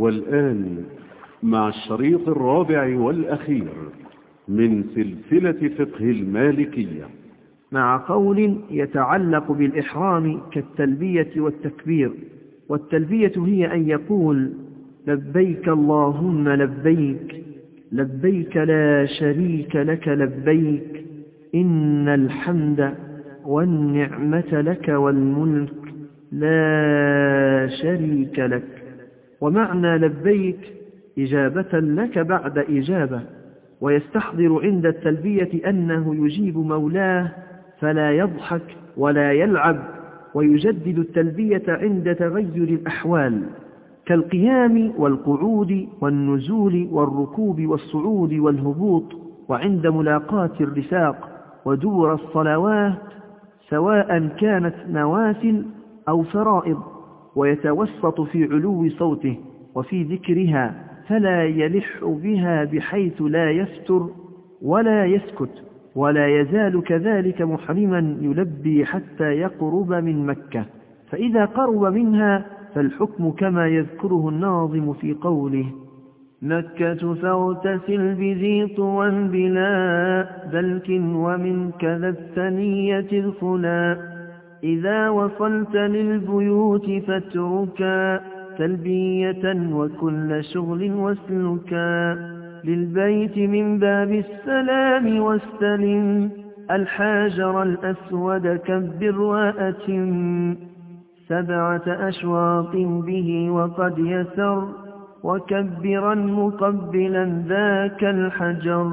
والآن مع الشريط الرابع والأخير من سلسلة فقه المالكية. مع قول يتعلق بالإحرام كالتلبية والتكبير والتلبية هي أن يقول لبيك اللهم لبيك لبيك لا شريك لك لبيك إن الحمد والنعمة لك والملك لا شريك لك. ومعنى لبيك إجابة لك بعد إجابة ويستحضر عند التلبية أنه يجيب مولاه فلا يضحك ولا يلعب ويجدد التلبية عند تغير الأحوال كالقيام والقعود والنزول والركوب والصعود والهبوط وعند ملاقاة الرفاق ودور الصلوات سواء كانت نوافل أو فرائض. ويتوسط في علو صوته وفي ذكرها فلا يلح بها بحيث لا يفتر ولا يسكت ولا يزال كذلك محرما يلبي حتى يقرب من مكة. فإذا قرب منها فالحكم كما يذكره الناظم في قوله مكة فاغتسل بذي طوى بلا دلك ومن كذا الثنية الخلا. إذا وصلت للبيوت فاتركا تلبية وكل شغل واسلكا للبيت من باب السلام واستلم الحاجر الأسود كبر وأتم سبعة أشواط به وقد يسر وكبرا مقبلا ذاك الحجر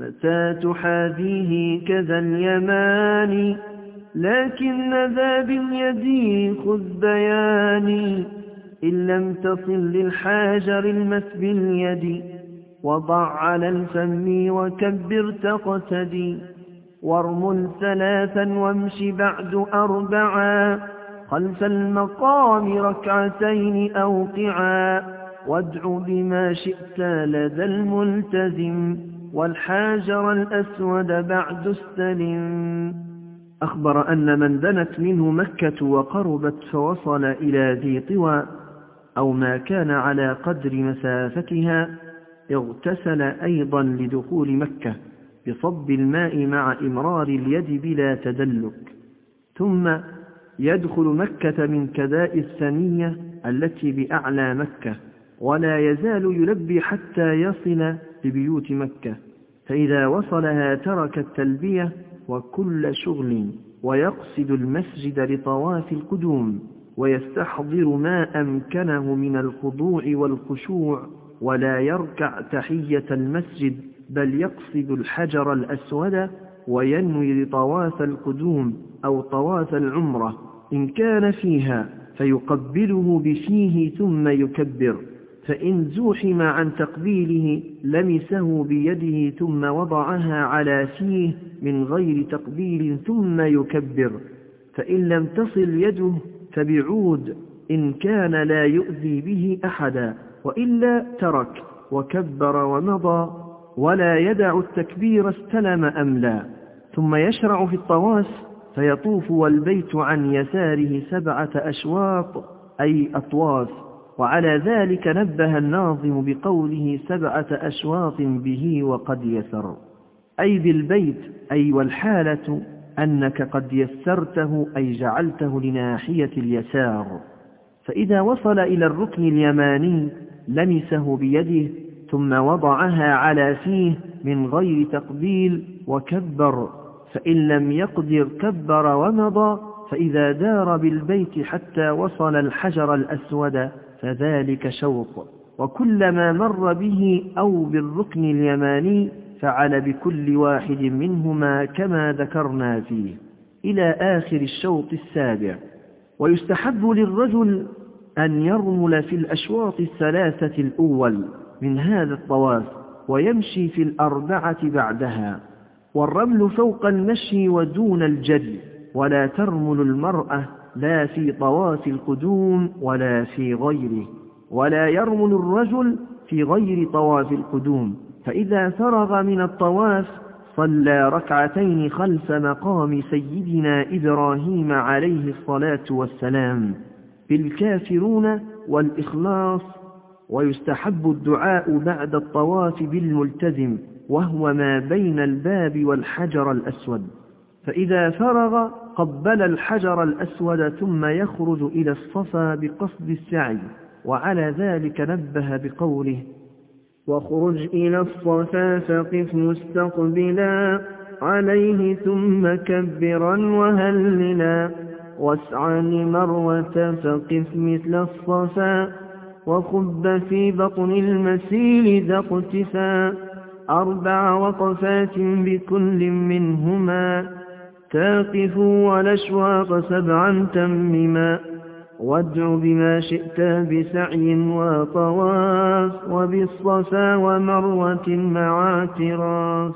متى تحاذيه كذا اليمان لكن ذا باليد خذ بياني. إن لم تصل للحاجر المس باليد. وضع على الفم وكبر تقتدي. وارمل ثلاثا وامش بعد أربعا. خلف المقام ركعتين أوقعا. وادع بما شئت لدى الملتزم. والحاجر الأسود بعد استلم أخبر أن من دنت منه مكة وقربت فوصل إلى ذي طوى أو ما كان على قدر مسافتها اغتسل أيضا لدخول مكة بصب الماء مع إمرار اليد بلا تدلك. ثم يدخل مكة من كداء الثنية التي بأعلى مكة ولا يزال يلبي حتى يصل لبيوت مكة. فإذا وصلها ترك التلبية وكل شغل ويقصد المسجد لطواف القدوم ويستحضر ما أمكنه من الخضوع والخشوع ولا يركع تحية المسجد بل يقصد الحجر الأسود وينوي لطواف القدوم أو طواف العمرة إن كان فيها فيقبله بفيه ثم يكبر فإن زوحم عن تقبيله لمسه بيده ثم وضعها على فيه من غير تقبيل ثم يكبر. فإن لم تصل يده فبعود إن كان لا يؤذي به أحدا وإلا ترك وكبر ومضى ولا يدع التكبير استلم أم لا. ثم يشرع في الطواف فيطوف والبيت عن يساره سبعة أشواط أي أطواف. وعلى ذلك نبه الناظم بقوله سبعة أشواط به وقد يسر. أي بالبيت أي والحالة أنك قد يسرته أي جعلته لناحية اليسار. فإذا وصل إلى الركن اليماني لمسه بيده ثم وضعها على فيه من غير تقبيل وكبر. فإن لم يقدر كبر ومضى فإذا دار بالبيت حتى وصل الحجر الأسود فذلك شوط وكلما مر به أو بالركن اليماني فعل بكل واحد منهما كما ذكرنا فيه إلى آخر الشوط السابع. ويستحب للرجل أن يرمل في الأشواط الثلاثة الأول من هذا الطواف ويمشي في الأربعة بعدها. والرمل فوق المشي ودون الجري ولا ترمل المرأة لا في طواف القدوم ولا في غيره ولا يرمل الرجل في غير طواف القدوم. فإذا فرغ من الطواف صلى ركعتين خلف مقام سيدنا إبراهيم عليه الصلاة والسلام بالكافرون والإخلاص ويستحب الدعاء بعد الطواف بالملتزم وهو ما بين الباب والحجر الأسود. فإذا فرغ قبل الحجر الأسود ثم يخرج إلى الصفا بقصد السعي وعلى ذلك نبه بقوله واخرج إلى الصفا فقف مستقبلا عليه ثم كبرا وهللا واسعى لمروة فقف مثل الصفا وخب في بطن المسيل ذا اقتفا أربع وقفات بكل منهما تاقف والأشواق سبعا تمما وادع بما شئت بسعي وطواف وبالصفا ومروة مع اعتراف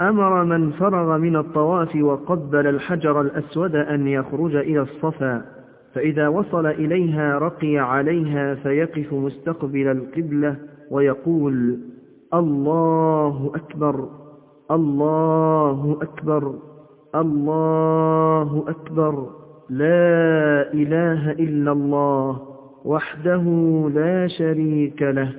أمر من فرغ من الطواف وقبل الحجر الأسود أن يخرج إلى الصفا فإذا وصل إليها رقي عليها فيقف مستقبل القبلة ويقول الله أكبر الله أكبر الله أكبر. لا إله إلا الله وحده لا شريك له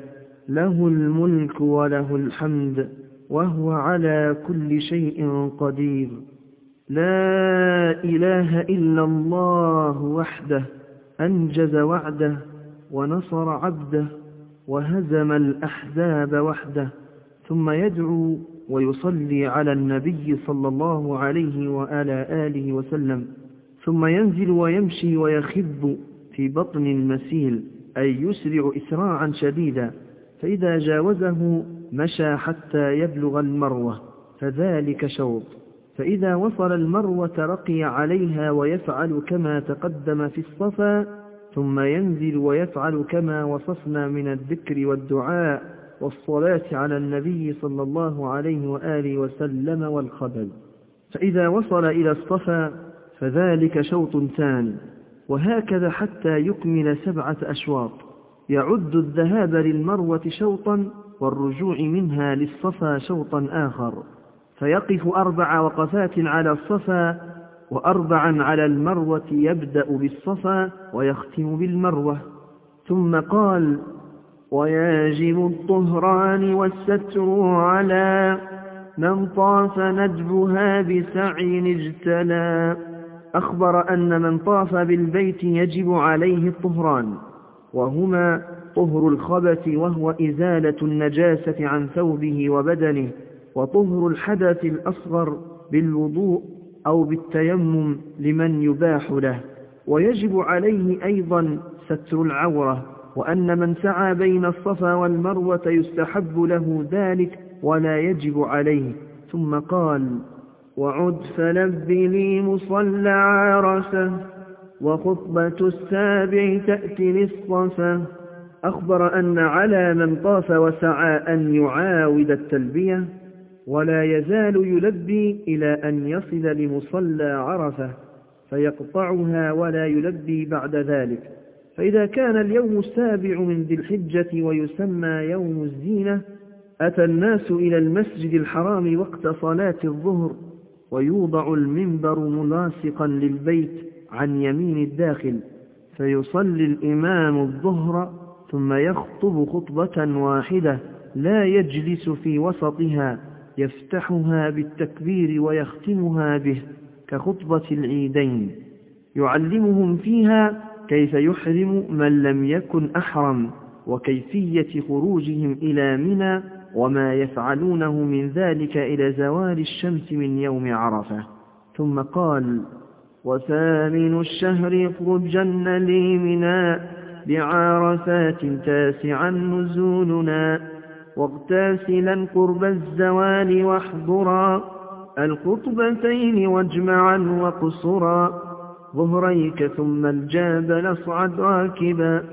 له الملك وله الحمد وهو على كل شيء قدير. لا إله إلا الله وحده أنجز وعده ونصر عبده وهزم الأحزاب وحده ثم يدعو ويصلي على النبي صلى الله عليه وآلى آله وسلم. ثم ينزل ويمشي ويخب في بطن المسيل أي يسرع إسراعا شديدا فإذا جاوزه مشى حتى يبلغ المروة فذلك شوط. فإذا وصل المروة رقي عليها ويفعل كما تقدم في الصفا ثم ينزل ويفعل كما وصفنا من الذكر والدعاء والصلاة على النبي صلى الله عليه وآله وسلم والخبل فإذا وصل إلى الصفا فذلك شوط ثاني. وهكذا حتى يكمل سبعة أشواط. يعد الذهاب للمروة شوطا والرجوع منها للصفا شوطا آخر. فيقف أربع وقفات على الصفا وأربعا على المروة يبدأ بالصفا ويختم بالمروة. ثم قال ويجب الطهران والستر على من طاف ندبها بسعي اجتلى. أخبر أن من طاف بالبيت يجب عليه الطهران وهما طهر الخبث وهو إزالة النجاسة عن ثوبه وبدنه وطهر الحدث الأصغر بالوضوء أو بالتيمم لمن يباح له. ويجب عليه أيضا ستر العورة وأن من سعى بين الصفا والمروة يستحب له ذلك ولا يجب عليه. ثم قال وعد فلب لي مصلى عرسه وخطبة السابع تأتي للصفا. أخبر أن على من طاف وسعى أن يعاود التلبية ولا يزال يلبي إلى أن يصل لمصلى عرفة فيقطعها ولا يلبي بعد ذلك. فإذا كان اليوم السابع من ذي الحجة ويسمى يوم الزينة أتى الناس إلى المسجد الحرام وقت صلاة الظهر ويوضع المنبر ملاصقا للبيت عن يمين الداخل فيصلي الإمام الظهر ثم يخطب خطبة واحدة لا يجلس في وسطها يفتحها بالتكبير ويختمها به كخطبة العيدين. يعلمهم فيها كيف يحرم من لم يكن أحرم وكيفية خروجهم إلى منى وما يفعلونه من ذلك إلى زوال الشمس من يوم عرفة. ثم قال وثامن الشهر اخرجن لي منا بعرفات تاسعا نزولنا واغتاسلا قرب الزوال واحضرا الخطبتين واجمعا وقصرا ظهريك ثم الجابل اصعد راكبا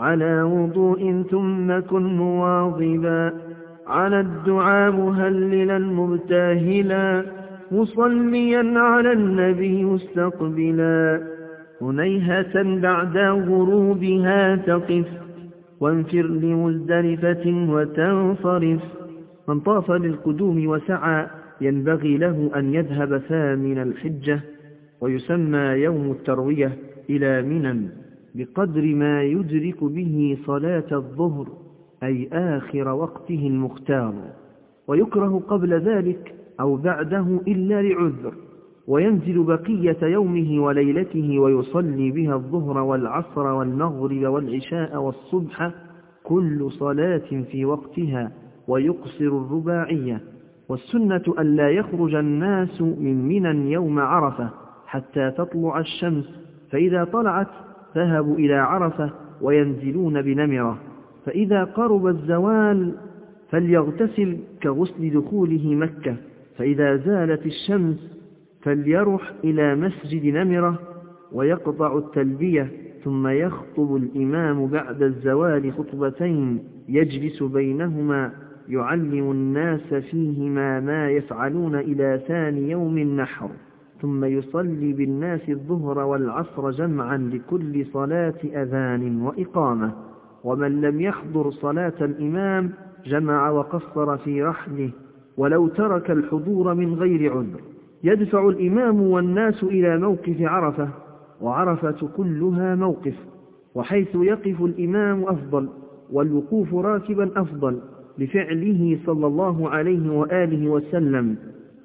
على وضوء ثم كن مواظبا على الدعاء مهللا مبتاهلا مصليا على النبي مستقبلا هنيهة بعد غروبها تقف وانفر لمزدلفة وتنصرف. من طاف للقدوم وسعى ينبغي له أن يذهب ثامن الحجة ويسمى يوم التروية إلى منى بقدر ما يدرك به صلاة الظهر. أي آخر وقته المختار ويكره قبل ذلك أو بعده إلا لعذر وينزل بقية يومه وليلته ويصلي بها الظهر والعصر والمغرب والعشاء والصبح كل صلاة في وقتها ويقصر الرباعية. والسنة ألا يخرج الناس من منى يوم عرفة حتى تطلع الشمس فإذا طلعت ذهبوا إلى عرفة وينزلون بنمرة. فإذا قرب الزوال فليغتسل كغسل دخوله مكة فإذا زالت الشمس فليرح إلى مسجد نمرة ويقطع التلبية ثم يخطب الإمام بعد الزوال خطبتين يجلس بينهما يعلم الناس فيهما ما يفعلون إلى ثاني يوم النحر ثم يصلي بالناس الظهر والعصر جمعا لكل صلاة أذان وإقامة. ومن لم يحضر صلاة الإمام جمع وقصر في رحله ولو ترك الحضور من غير عذر. يدفع الإمام والناس إلى موقف عرفة وعرفة كلها موقف وحيث يقف الإمام أفضل والوقوف راكبا أفضل لفعله صلى الله عليه وآله وسلم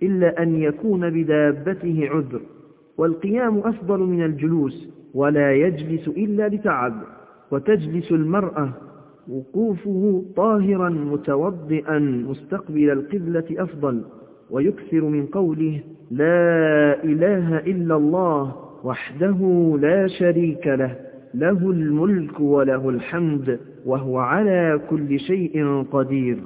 إلا أن يكون بدابته عذر. والقيام أفضل من الجلوس ولا يجلس إلا لتعب. وتجلس المرأة وقوفه طاهرا متوضئا مستقبل القبلة أفضل ويكثر من قوله لا إله إلا الله وحده لا شريك له له الملك وله الحمد وهو على كل شيء قدير.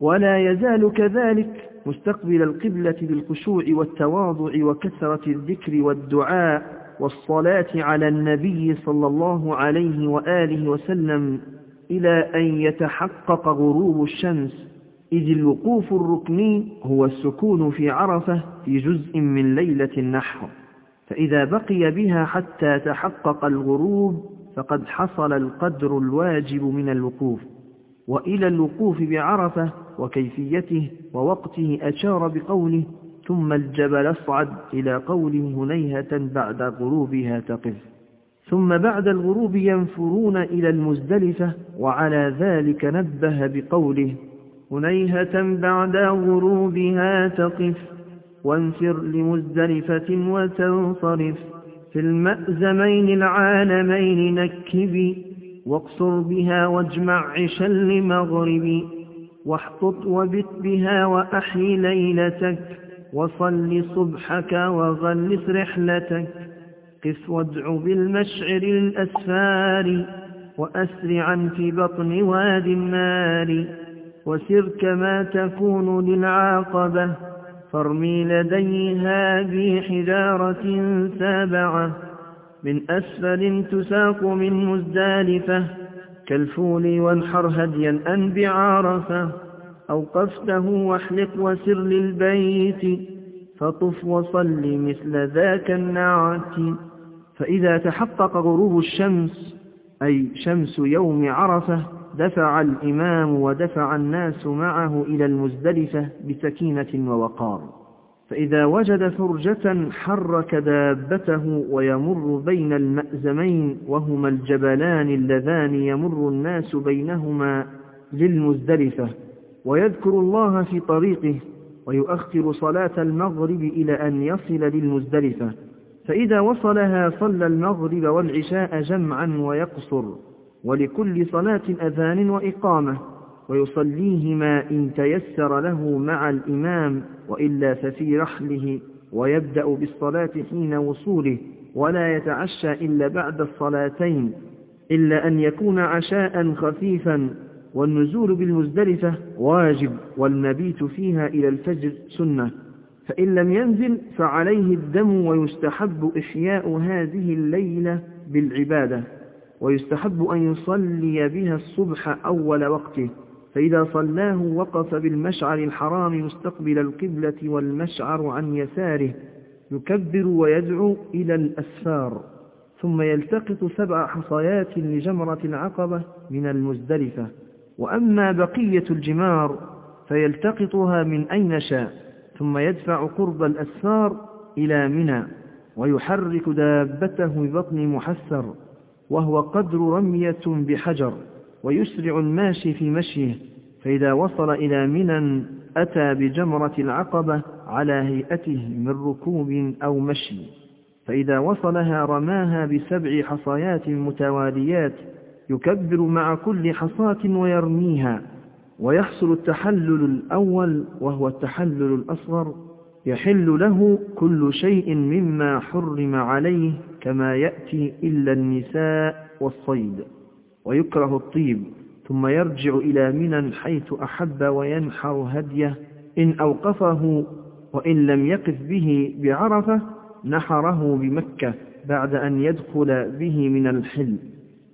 ولا يزال كذلك مستقبل القبلة بالخشوع والتواضع وكثرة الذكر والدعاء والصلاة على النبي صلى الله عليه وآله وسلم إلى أن يتحقق غروب الشمس إذ الوقوف الركني هو السكون في عرفة في جزء من ليلة النحر. فإذا بقي بها حتى تحقق الغروب فقد حصل القدر الواجب من الوقوف. وإلى الوقوف بعرفة وكيفيته ووقته أشار بقوله ثم الجبل اصعد إلى قوله هنيهة بعد غروبها تقف. ثم بعد الغروب ينفرون إلى المزدلفة وعلى ذلك نبه بقوله هنيهة بعد غروبها تقف. وانفر لمزدلفة وتنصرف. في المأزمين العالمين نكبي واقصر بها واجمع عشا لمغربي واحطط وبت بها وأحي ليلتك. وصل صبحك وغلس رحلتك. قف وادع بالمشعر الأسفار وأسرعا في بطن واد النار. وسر كما تكون للعاقبة. فارمي لديها بحجارة سابعة. من أسفل تساق من مزدالفة. كالفول وانحر هديا أن أوقفته واحلق وسر للبيت فطف وصل مثل ذاك النعت. فإذا تحقق غروب الشمس أي شمس يوم عرفة دفع الإمام ودفع الناس معه إلى المزدلفة بسكينة ووقار. فإذا وجد فرجة حرك دابته ويمر بين المأزمين وهما الجبلان اللذان يمر الناس بينهما للمزدلفة. ويذكر الله في طريقه ويؤخر صلاة المغرب إلى أن يصل للمزدلفة. فإذا وصلها صلى المغرب والعشاء جمعا ويقصر ولكل صلاة أذان وإقامة ويصليهما إن تيسر له مع الإمام وإلا ففي رحله ويبدأ بالصلاة حين وصوله ولا يتعشى إلا بعد الصلاتين إلا أن يكون عشاء خفيفا والنزول بالمزدلفة واجب والمبيت فيها إلى الفجر سنة. فإن لم ينزل فعليه الدم ويستحب إحياء هذه الليلة بالعبادة ويستحب أن يصلي بها الصبح أول وقته. فإذا صلاه وقف بالمشعر الحرام مستقبل القبلة والمشعر عن يساره يكبر ويدعو إلى الأسفار. ثم يلتقط سبع حصيات لجمرة العقبة من المزدلفة. وأما بقية الجمار فيلتقطها من أين شاء ثم يدفع قرب الأسفار إلى منى ويحرك دابته ببطن محسر وهو قدر رمية بحجر ويسرع الماشي في مشيه فإذا وصل إلى منى أتى بجمرة العقبة على هيئته من ركوب أو مشي فإذا وصلها رماها بسبع حصيات متواليات يكبر مع كل حصاة ويرميها ويحصل التحلل الأول وهو التحلل الأصغر يحل له كل شيء مما حرم عليه كما يأتي إلا النساء والصيد ويكره الطيب ثم يرجع إلى منى حيث أحب وينحر هديه إن أوقفه وإن لم يقف به بعرفة نحره بمكة بعد أن يدخل به من الحل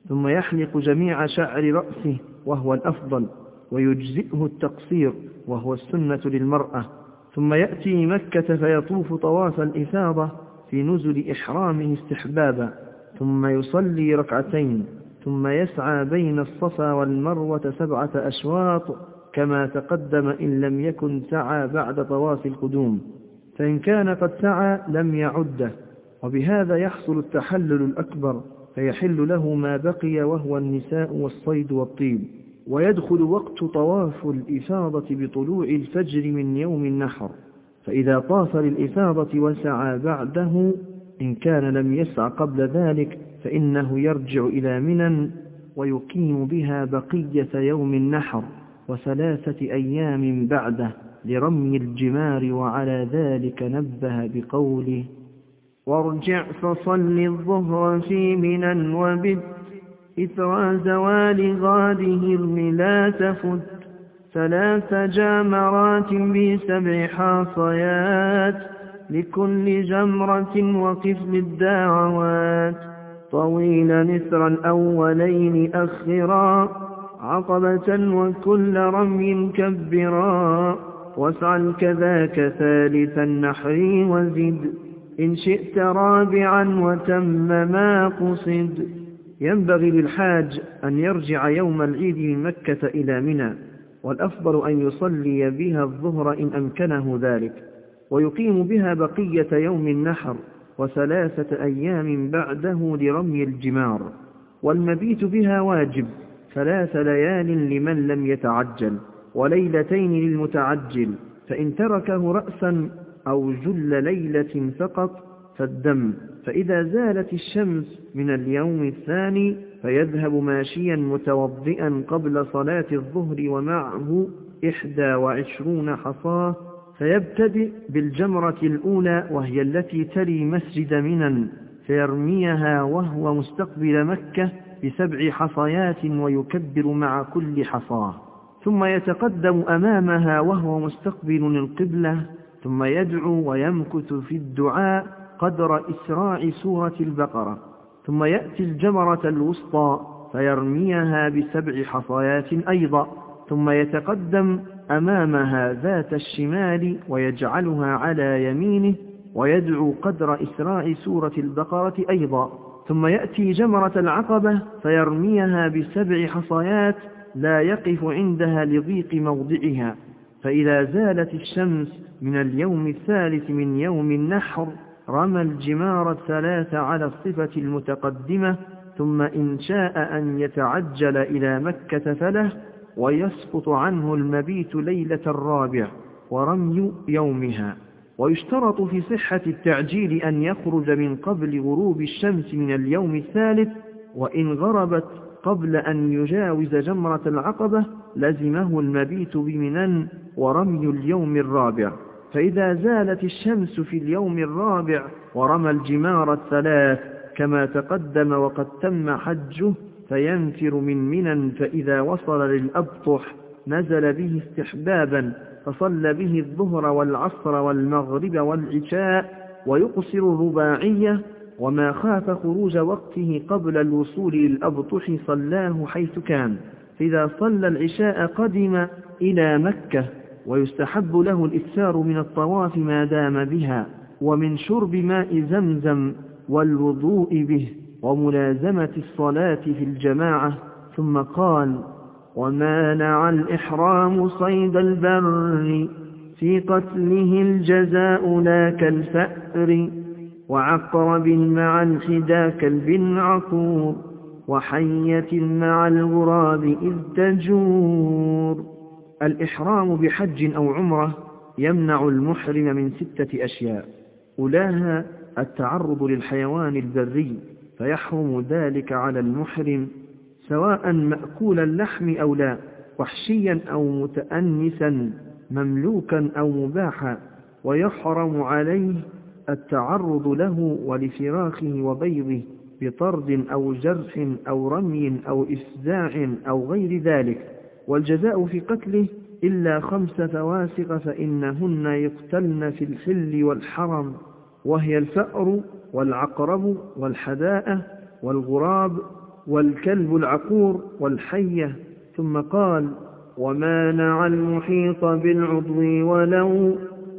ثم يحلق جميع شعر رأسه وهو الأفضل ويجزئه التقصير وهو السنة للمرأة. ثم يأتي مكة فيطوف طواف الإفاضة في نزل إحرامه استحبابا. ثم يصلي ركعتين. ثم يسعى بين الصفا والمروة سبعة أشواط كما تقدم إن لم يكن سعى بعد طواف القدوم. فإن كان قد سعى لم يعده. وبهذا يحصل التحلل الأكبر. فيحل له ما بقي وهو النساء والصيد والطيب. ويدخل وقت طواف الإفاضة بطلوع الفجر من يوم النحر. فإذا طاف للإفاضة وسعى بعده إن كان لم يسع قبل ذلك فإنه يرجع إلى منى ويقيم بها بقية يوم النحر وثلاثة أيام بعده لرمي الجمار وعلى ذلك نبه بقوله وارجع فصل الظهر في منى وبد إثر زوال غاده لا تفت ثلاث جامرات بسبع حاصيات لكل جمرة وقف للدعوات. طويل نثر الأولين أخرا عقبة وكل رمي كبرا. واسعا كذاك ثالث النحر وزد. إن شئت رابعا وتم ما قصد. ينبغي للحاج أن يرجع يوم العيد من مكة إلى منى والأفضل أن يصلي بها الظهر إن أمكنه ذلك ويقيم بها بقية يوم النحر وثلاثة أيام بعده لرمي الجمار. والمبيت بها واجب ثلاث ليال لمن لم يتعجل وليلتين للمتعجل فإن تركه رأسا أو جل ليلة فقط فالدم فإذا زالت الشمس من اليوم الثاني فيذهب ماشيا متوضئا قبل صلاة الظهر ومعه إحدى وعشرون حصاة فيبتدئ بالجمرة الأولى وهي التي تلي مسجد منى فيرميها وهو مستقبل مكة بسبع حصيات ويكبر مع كل حصاة ثم يتقدم أمامها وهو مستقبل القبلة ثم يدعو ويمكث في الدعاء قدر إسراع سورة البقرة ثم يأتي الجمرة الوسطى فيرميها بسبع حصيات أيضا ثم يتقدم أمامها ذات الشمال ويجعلها على يمينه ويدعو قدر إسراع سورة البقرة أيضا ثم يأتي جمرة العقبة فيرميها بسبع حصيات لا يقف عندها لضيق موضعها. فإذا زالت الشمس من اليوم الثالث من يوم النحر رمى الجمار الثلاث على الصفة المتقدمة ثم إن شاء أن يتعجل إلى مكة فله ويسقط عنه المبيت ليلة الرابع ورمي يومها. ويشترط في صحة التعجيل أن يخرج من قبل غروب الشمس من اليوم الثالث وإن غربت قبل أن يجاوز جمرة العقبة لزمه المبيت بمنن ورمي اليوم الرابع. فإذا زالت الشمس في اليوم الرابع ورمى الجمار الثلاث كما تقدم وقد تم حجه فينفر من منى فإذا وصل للأبطح نزل به استحبابا فصلى به الظهر والعصر والمغرب والعشاء ويقصر الرباعية وما خاف خروج وقته قبل الوصول للأبطح صلاه حيث كان. فإذا صلى العشاء قدم إلى مكة ويستحب له الإكثار من الطواف ما دام بها. ومن شرب ماء زمزم والوضوء به وملازمة الصلاة في الجماعة. ثم قال ومانع الإحرام صيد البر في قتله الجزاء لا كالفأر. وعقرب مع الحدا كالبن عقور وحية مع الغراب إذ تجور. الإحرام بحج أو عمرة يمنع المحرم من ستة أشياء أولاها التعرض للحيوان البري فيحرم ذلك على المحرم سواء مأكول اللحم أو لا وحشيا أو متأنسا مملوكا أو مباحا ويحرم عليه التعرض له ولفراخه وبيضه بطرد أو جرح أو رمي أو إفزاع أو غير ذلك والجزاء في قتله إلا خمس فواسق فإنهن يقتلن في الحل والحرم وهي الفأر والعقرب والحداءة والغراب والكلب العقور والحية. ثم قال ومانع المحيط بالعضو ولو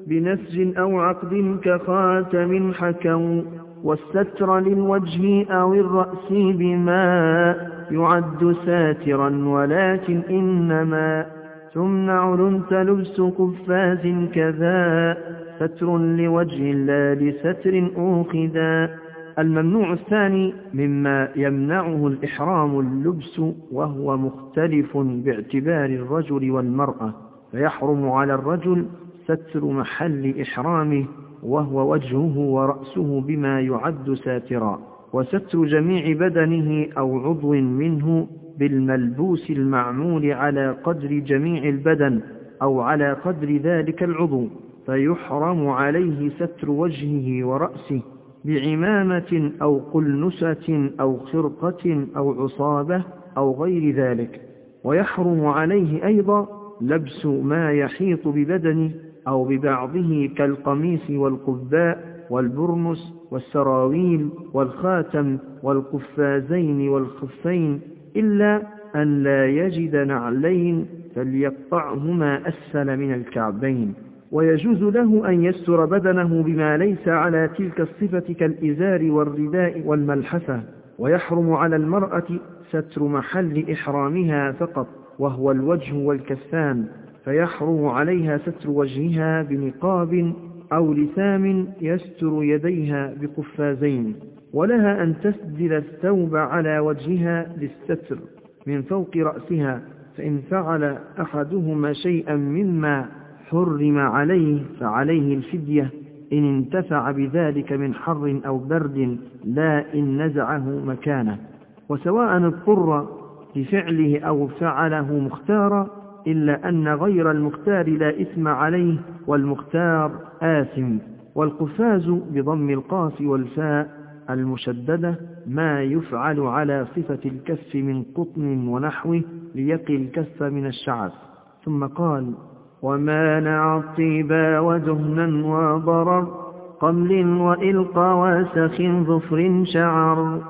بنسج أو عقد كخاتم حكوا والستر للوجه أو الرأس بما يعد ساترا ولكن إنما تمنع لنت لبس قفاز كذا. ستر لوجه لا لستر أوخذا. الممنوع الثاني مما يمنعه الإحرام اللبس وهو مختلف باعتبار الرجل والمرأة فيحرم على الرجل ستر محل إحرامه وهو وجهه ورأسه بما يعد ساترا. وستر جميع بدنه أو عضو منه بالملبوس المعمول على قدر جميع البدن أو على قدر ذلك العضو. فيحرم عليه ستر وجهه ورأسه بعمامة أو قلنسة أو خرقة أو عصابة أو غير ذلك. ويحرم عليه أيضا لبس ما يحيط ببدنه أو ببعضه كالقميص والقباء والبرنس والسراويل والخاتم والقفازين والخفين إلا أن لا يجد نعلين فليقطعهما أسفل من الكعبين. ويجوز له أن يستر بدنه بما ليس على تلك الصفة كالإزار والرداء والملحفة. ويحرم على المرأة ستر محل إحرامها فقط وهو الوجه والكفان. فيحرم عليها ستر وجهها بنقاب أو لثام يستر يديها بقفازين ولها أن تسدل الثوب على وجهها للستر من فوق رأسها فإن فعل أحدهما شيئا مما حرم عليه فعليه الفدية. إن انتفع بذلك من حر أو برد لا إن نزعه مكانه. وسواء اضطر لفعله أو فعله مختارا إلا أن غير المختار لا إثم عليه والمختار آثم والقفاز بضم القاف والفاء المشددة ما يفعل على صفة الكف من قطن ونحوه ليقي الكف من الشعث ثم قال ومانع الطيبا ودهنا وضرر قمل وإلقى وسخ ظفر شعر.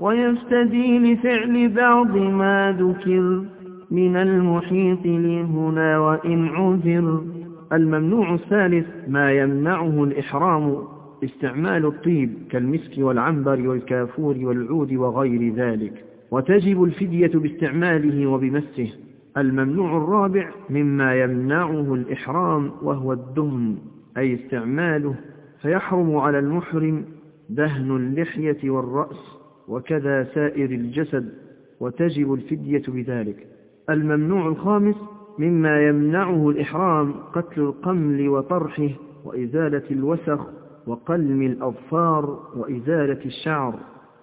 ويفتدي لفعل بعض ما ذكر من المحيط لهنا وإن عذر. الممنوع الثالث ما يمنعه الإحرام استعمال الطيب كالمسك والعنبر والكافور والعود وغير ذلك. وتجب الفدية باستعماله وبمسه. الممنوع الرابع مما يمنعه الإحرام وهو الدهن أي استعماله. فيحرم على المحرم دهن اللحية والرأس وكذا سائر الجسد. وتجب الفدية بذلك. الممنوع الخامس مما يمنعه الإحرام قتل القمل وطرحه وإزالة الوسخ وقلم الأظفار وإزالة الشعر.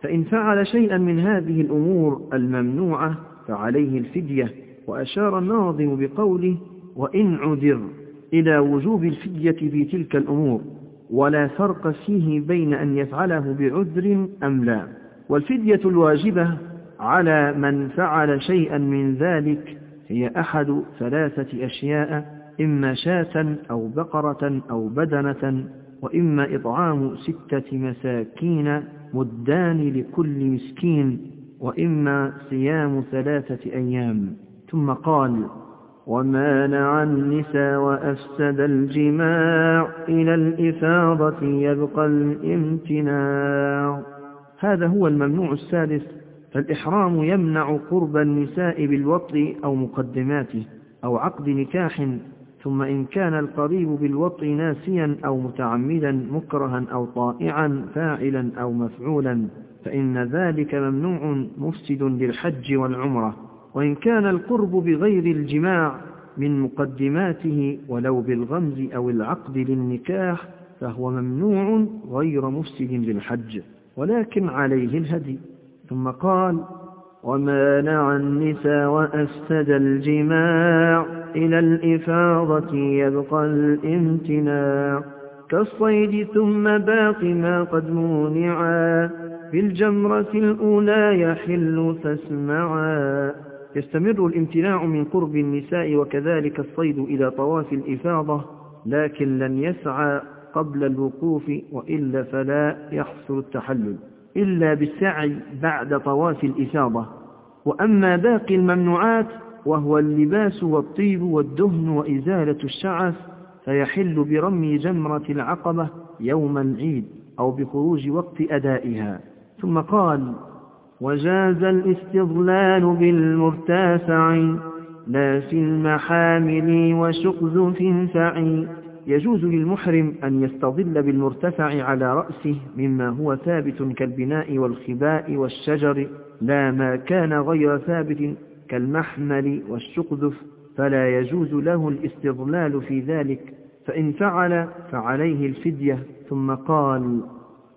فإن فعل شيئا من هذه الأمور الممنوعة فعليه الفدية. وأشار الناظم بقوله وإن عذر إلى وجوب الفدية في تلك الأمور ولا فرق فيه بين أن يفعله بعذر أم لا. والفدية الواجبة على من فعل شيئا من ذلك هي أحد ثلاثة أشياء إما شاة أو بقرة أو بدنة وإما إطعام ستة مساكين مدان لكل مسكين وإما صيام ثلاثة أيام. ثم قال ومانع النساء وأفسد الجماع إلى الإفاضة يبقى الامتناع. هذا هو الممنوع السادس فالإحرام يمنع قرب النساء بالوطء أو مقدماته أو عقد نكاح ثم إن كان القريب بالوطء ناسيا أو متعمدا مكرها أو طائعا فاعلا أو مفعولا فإن ذلك ممنوع مفسد للحج والعمرة. وإن كان القرب بغير الجماع من مقدماته ولو بالغمز أو العقد للنكاح فهو ممنوع غير مفسد للحج. ولكن عليه الهدي. ثم قال ومانع النساء وأفسد الجماع إلى الإفاضة يبقى الامتناع كالصيد ثم باق ما قد مونعا في الجمرة الأولى يحل فاسمعا يستمر الامتناع من قرب النساء وكذلك الصيد إلى طواف الإفاضة لكن لن يسعى قبل الوقوف وإلا فلا يحصل التحلل إلا بالسعي بعد طواف الإفاضة. وأما باقي الممنوعات وهو اللباس والطيب والدهن وإزالة الشعث فيحل برمي جمرة العقبة يوم العيد أو بخروج وقت أدائها. ثم قال وجاز الاستظلال بالمرتفع لا في المحامل وشقذف فعي يجوز للمحرم أن يستظل بالمرتفع على رأسه مما هو ثابت كالبناء والخباء والشجر لا ما كان غير ثابت كالمحمل والشقذف فلا يجوز له الاستظلال في ذلك. فإن فعل فعليه الفدية. ثم قال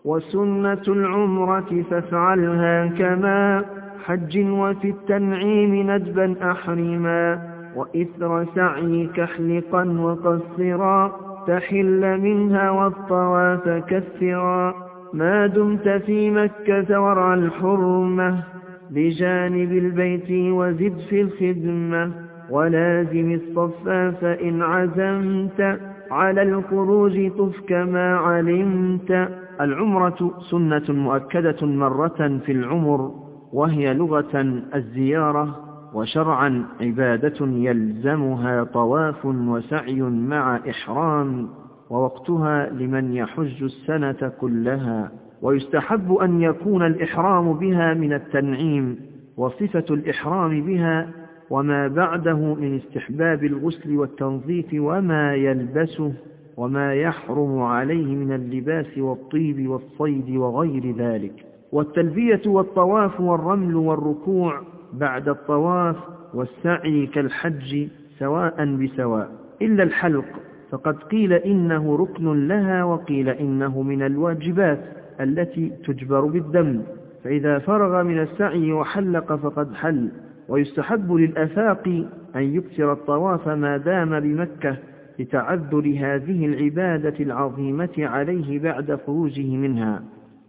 وسنة العمرة فافعلها كما حج وفي التنعيم ندبا أحرما وإثر سعيك احلقا وقصرا تحل منها والطواف كثرا ما دمت في مكة ورع الحرمة بجانب البيت وزد في الخدمة. ولازم الصفا فإن عزمت على الخروج طف كما علمت. العمرة سنة مؤكدة مرة في العمر وهي لغة الزيارة. وشرعا عبادة يلزمها طواف وسعي مع إحرام ووقتها لمن يحج السنة كلها. ويستحب أن يكون الإحرام بها من التنعيم وصفة الإحرام بها وما بعده من استحباب الغسل والتنظيف وما يلبسه وما يحرم عليه من اللباس والطيب والصيد وغير ذلك. والتلبية والطواف والرمل والركوع بعد الطواف والسعي كالحج سواء بسواء. إلا الحلق فقد قيل إنه ركن لها وقيل إنه من الواجبات التي تجبر بالدم. فإذا فرغ من السعي وحلق فقد حل. ويستحب للأفاق أن يكثر الطواف ما دام بمكة لتعذر هذه العبادة العظيمة عليه بعد خروجه منها.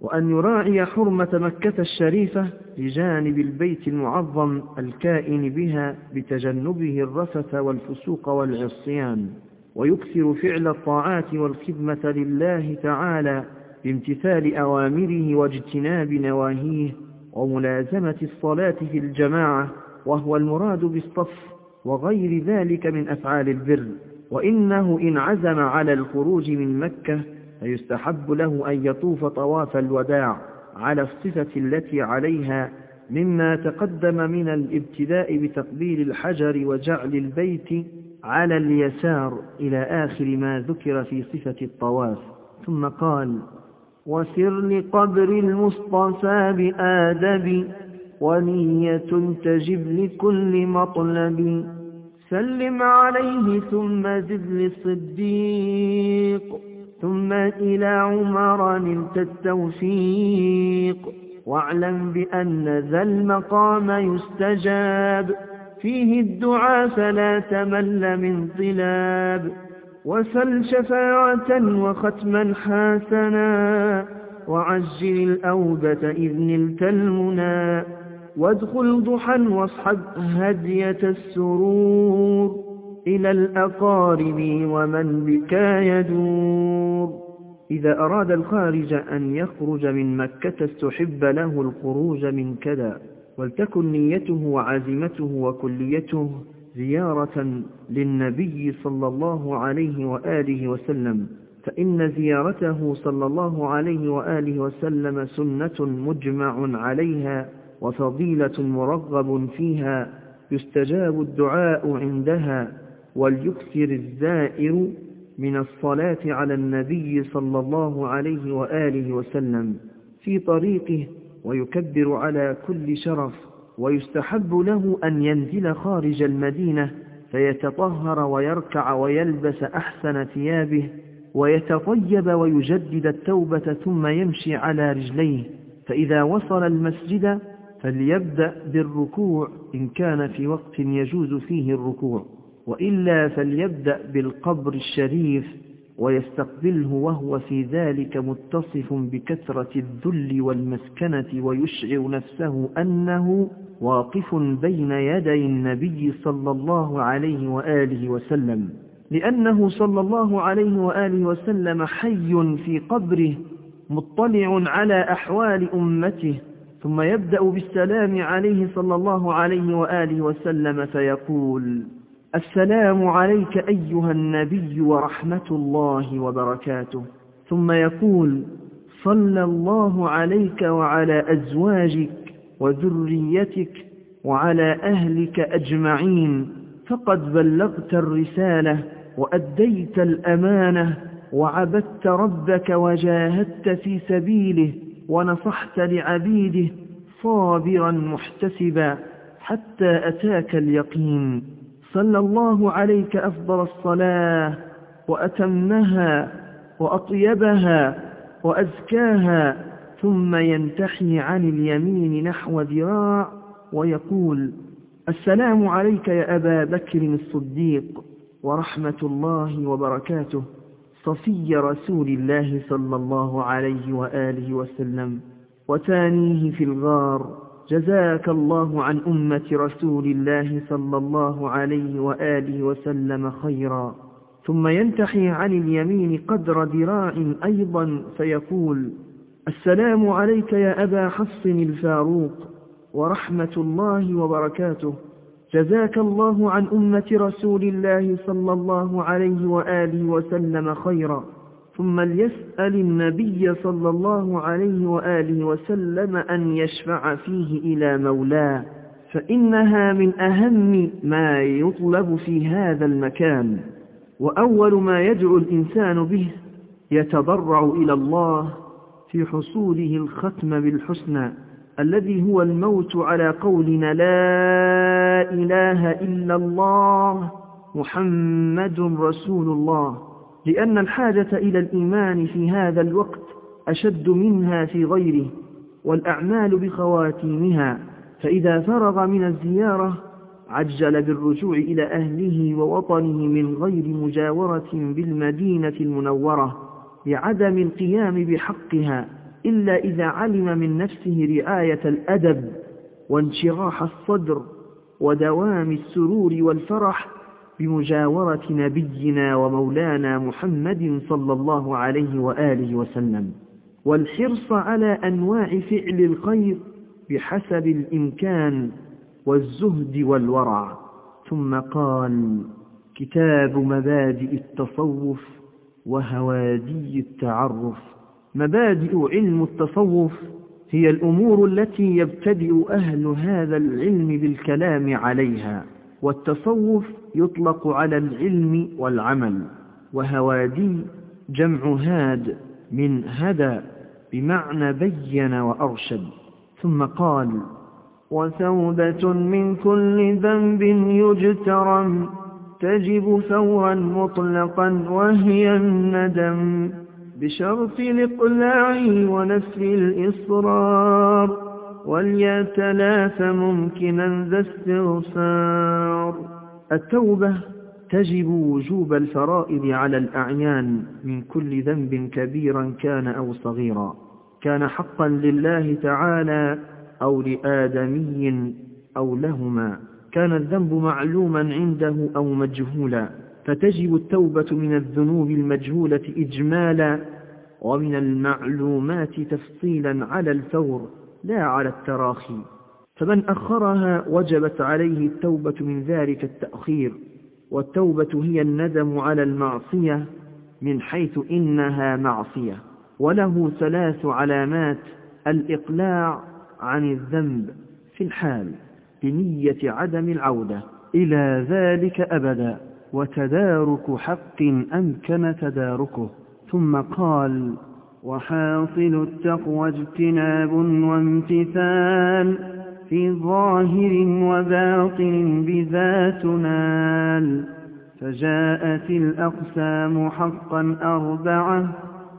وأن يراعي حرمة مكة الشريفة لجانب البيت المعظم الكائن بها بتجنبه الرفث والفسوق والعصيان. ويكثر فعل الطاعات والخدمة لله تعالى بامتثال أوامره واجتناب نواهيه وملازمة الصلاة في الجماعة وهو المراد بالصف وغير ذلك من أفعال البر. وإنه إن عزم على الخروج من مكة فيستحب له أن يطوف طواف الوداع على الصفة التي عليها مما تقدم من الابتداء بتقبيل الحجر وجعل البيت على اليسار إلى آخر ما ذكر في صفة الطواف. ثم قال وسر لقبر المصطفى بآدب ونية تجب لكل مطلب. سلم عليه ثم زد للصديق. ثم إلى عمر نلت التوفيق. واعلم بأن ذا المقام يستجاب. فيه الدعاء فلا تمل من طلاب. وسل شفاعة وختما حسنا. وعجل الأوبة إذ نلت المنى. وادخل ضحى واصحب هدية السرور. إلى الأقارب ومن بك يدور. إذا أراد الخارج أن يخرج من مكة استحب له الخروج من كذا ولتكن نيته وعزمته وكليته زيارة للنبي صلى الله عليه وآله وسلم. فإن زيارته صلى الله عليه وآله وسلم سنة مجمع عليها وفضيلة مرغب فيها يستجاب الدعاء عندها. وليكثر الزائر من الصلاة على النبي صلى الله عليه وآله وسلم في طريقه ويكبر على كل شرف ويستحب له أن ينزل خارج المدينة فيتطهر ويركع ويلبس أحسن ثيابه ويتطيب ويجدد التوبة ثم يمشي على رجليه فإذا وصل المسجد فليبدأ بالركوع إن كان في وقت يجوز فيه الركوع وإلا فليبدأ بالقبر الشريف ويستقبله وهو في ذلك متصف بكثرة الذل والمسكنة ويشعر نفسه أنه واقف بين يدي النبي صلى الله عليه وآله وسلم. لأنه صلى الله عليه وآله وسلم حي في قبره مطلع على أحوال أمته ثم يبدأ بالسلام عليه صلى الله عليه وآله وسلم فيقول السلام عليك أيها النبي ورحمة الله وبركاته. ثم يقول صلى الله عليك وعلى أزواجك وذريتك وعلى أهلك أجمعين فقد بلغت الرسالة وأديت الأمانة وعبدت ربك وجاهدت في سبيله ونصحت لعبيده صابرا محتسبا حتى أتاك اليقين. صلى الله عليك أفضل الصلاة وأتمها وأطيبها وأزكاها ثم ينتحي عن اليمين نحو ذراع ويقول السلام عليك يا أبا بكر الصديق ورحمة الله وبركاته. صفي رسول الله صلى الله عليه وآله وسلم وتانيه في الغار. جزاك الله عن أمة رسول الله صلى الله عليه وآله وسلم خيرا. ثم ينتحي عن اليمين قدر ذراع أيضا فيقول السلام عليك يا أبا حفص الفاروق ورحمة الله وبركاته. جزاك الله عن أمة رسول الله صلى الله عليه وآله وسلم خيرا. ثم ليسأل النبي صلى الله عليه وآله وسلم أن يشفع فيه إلى مولاه فإنها من أهم ما يطلب في هذا المكان. وأول ما يدعو الإنسان به يتضرع إلى الله في حصوله الختم بالحسنى الذي هو الموت على قولنا لا إله إلا الله محمد رسول الله. لأن الحاجة إلى الإيمان في هذا الوقت أشد منها في غيره والأعمال بخواتيمها فإذا فرغ من الزيارة عجل بالرجوع إلى أهله ووطنه من غير مجاورة بالمدينة المنورة لعدم القيام بحقها إلا إذا علم من نفسه رعاية الأدب وانشراح الصدر ودوام السرور والفرح بمجاورة نبينا ومولانا محمد صلى الله عليه وآله وسلم والحرص على أنواع فعل الخير بحسب الإمكان والزهد والورع. ثم قال كتاب مبادئ التصوف وهوادي التعرف. مبادئ علم التصوف هي الأمور التي يبتدئ أهل هذا العلم بالكلام عليها والتصوف يطلق على العلم والعمل وهوادي جمع هاد من هدى بمعنى بين وأرشد. ثم قال وثوبة من كل ذنب يجترم تجب ثورا مطلقا وهي الندم بشرط الإقلاع ونسل الإصرار وليتلاف ممكنا ذا استغفار. التوبة تجب وجوب الفرائض على الأعيان من كل ذنب كبيرا كان أو صغيرا. كان حقا لله تعالى أو لآدمي أو لهما. كان الذنب معلوما عنده أو مجهولا. فتجب التوبة من الذنوب المجهولة إجمالا ومن المعلومات تفصيلا على الفور لا على التراخي. فمن أخرها وجبت عليه التوبة من ذلك التأخير والتوبة هي الندم على المعصية من حيث إنها معصية. وله ثلاث علامات الإقلاع عن الذنب في الحال بنية عدم العودة إلى ذلك أبدا وتدارك حق أمكن تداركه. ثم قال وحاصل التقوى اجتناب وامتثال. في ظاهر وباطن بذات نال فجاءت الأقسام حقا أربعة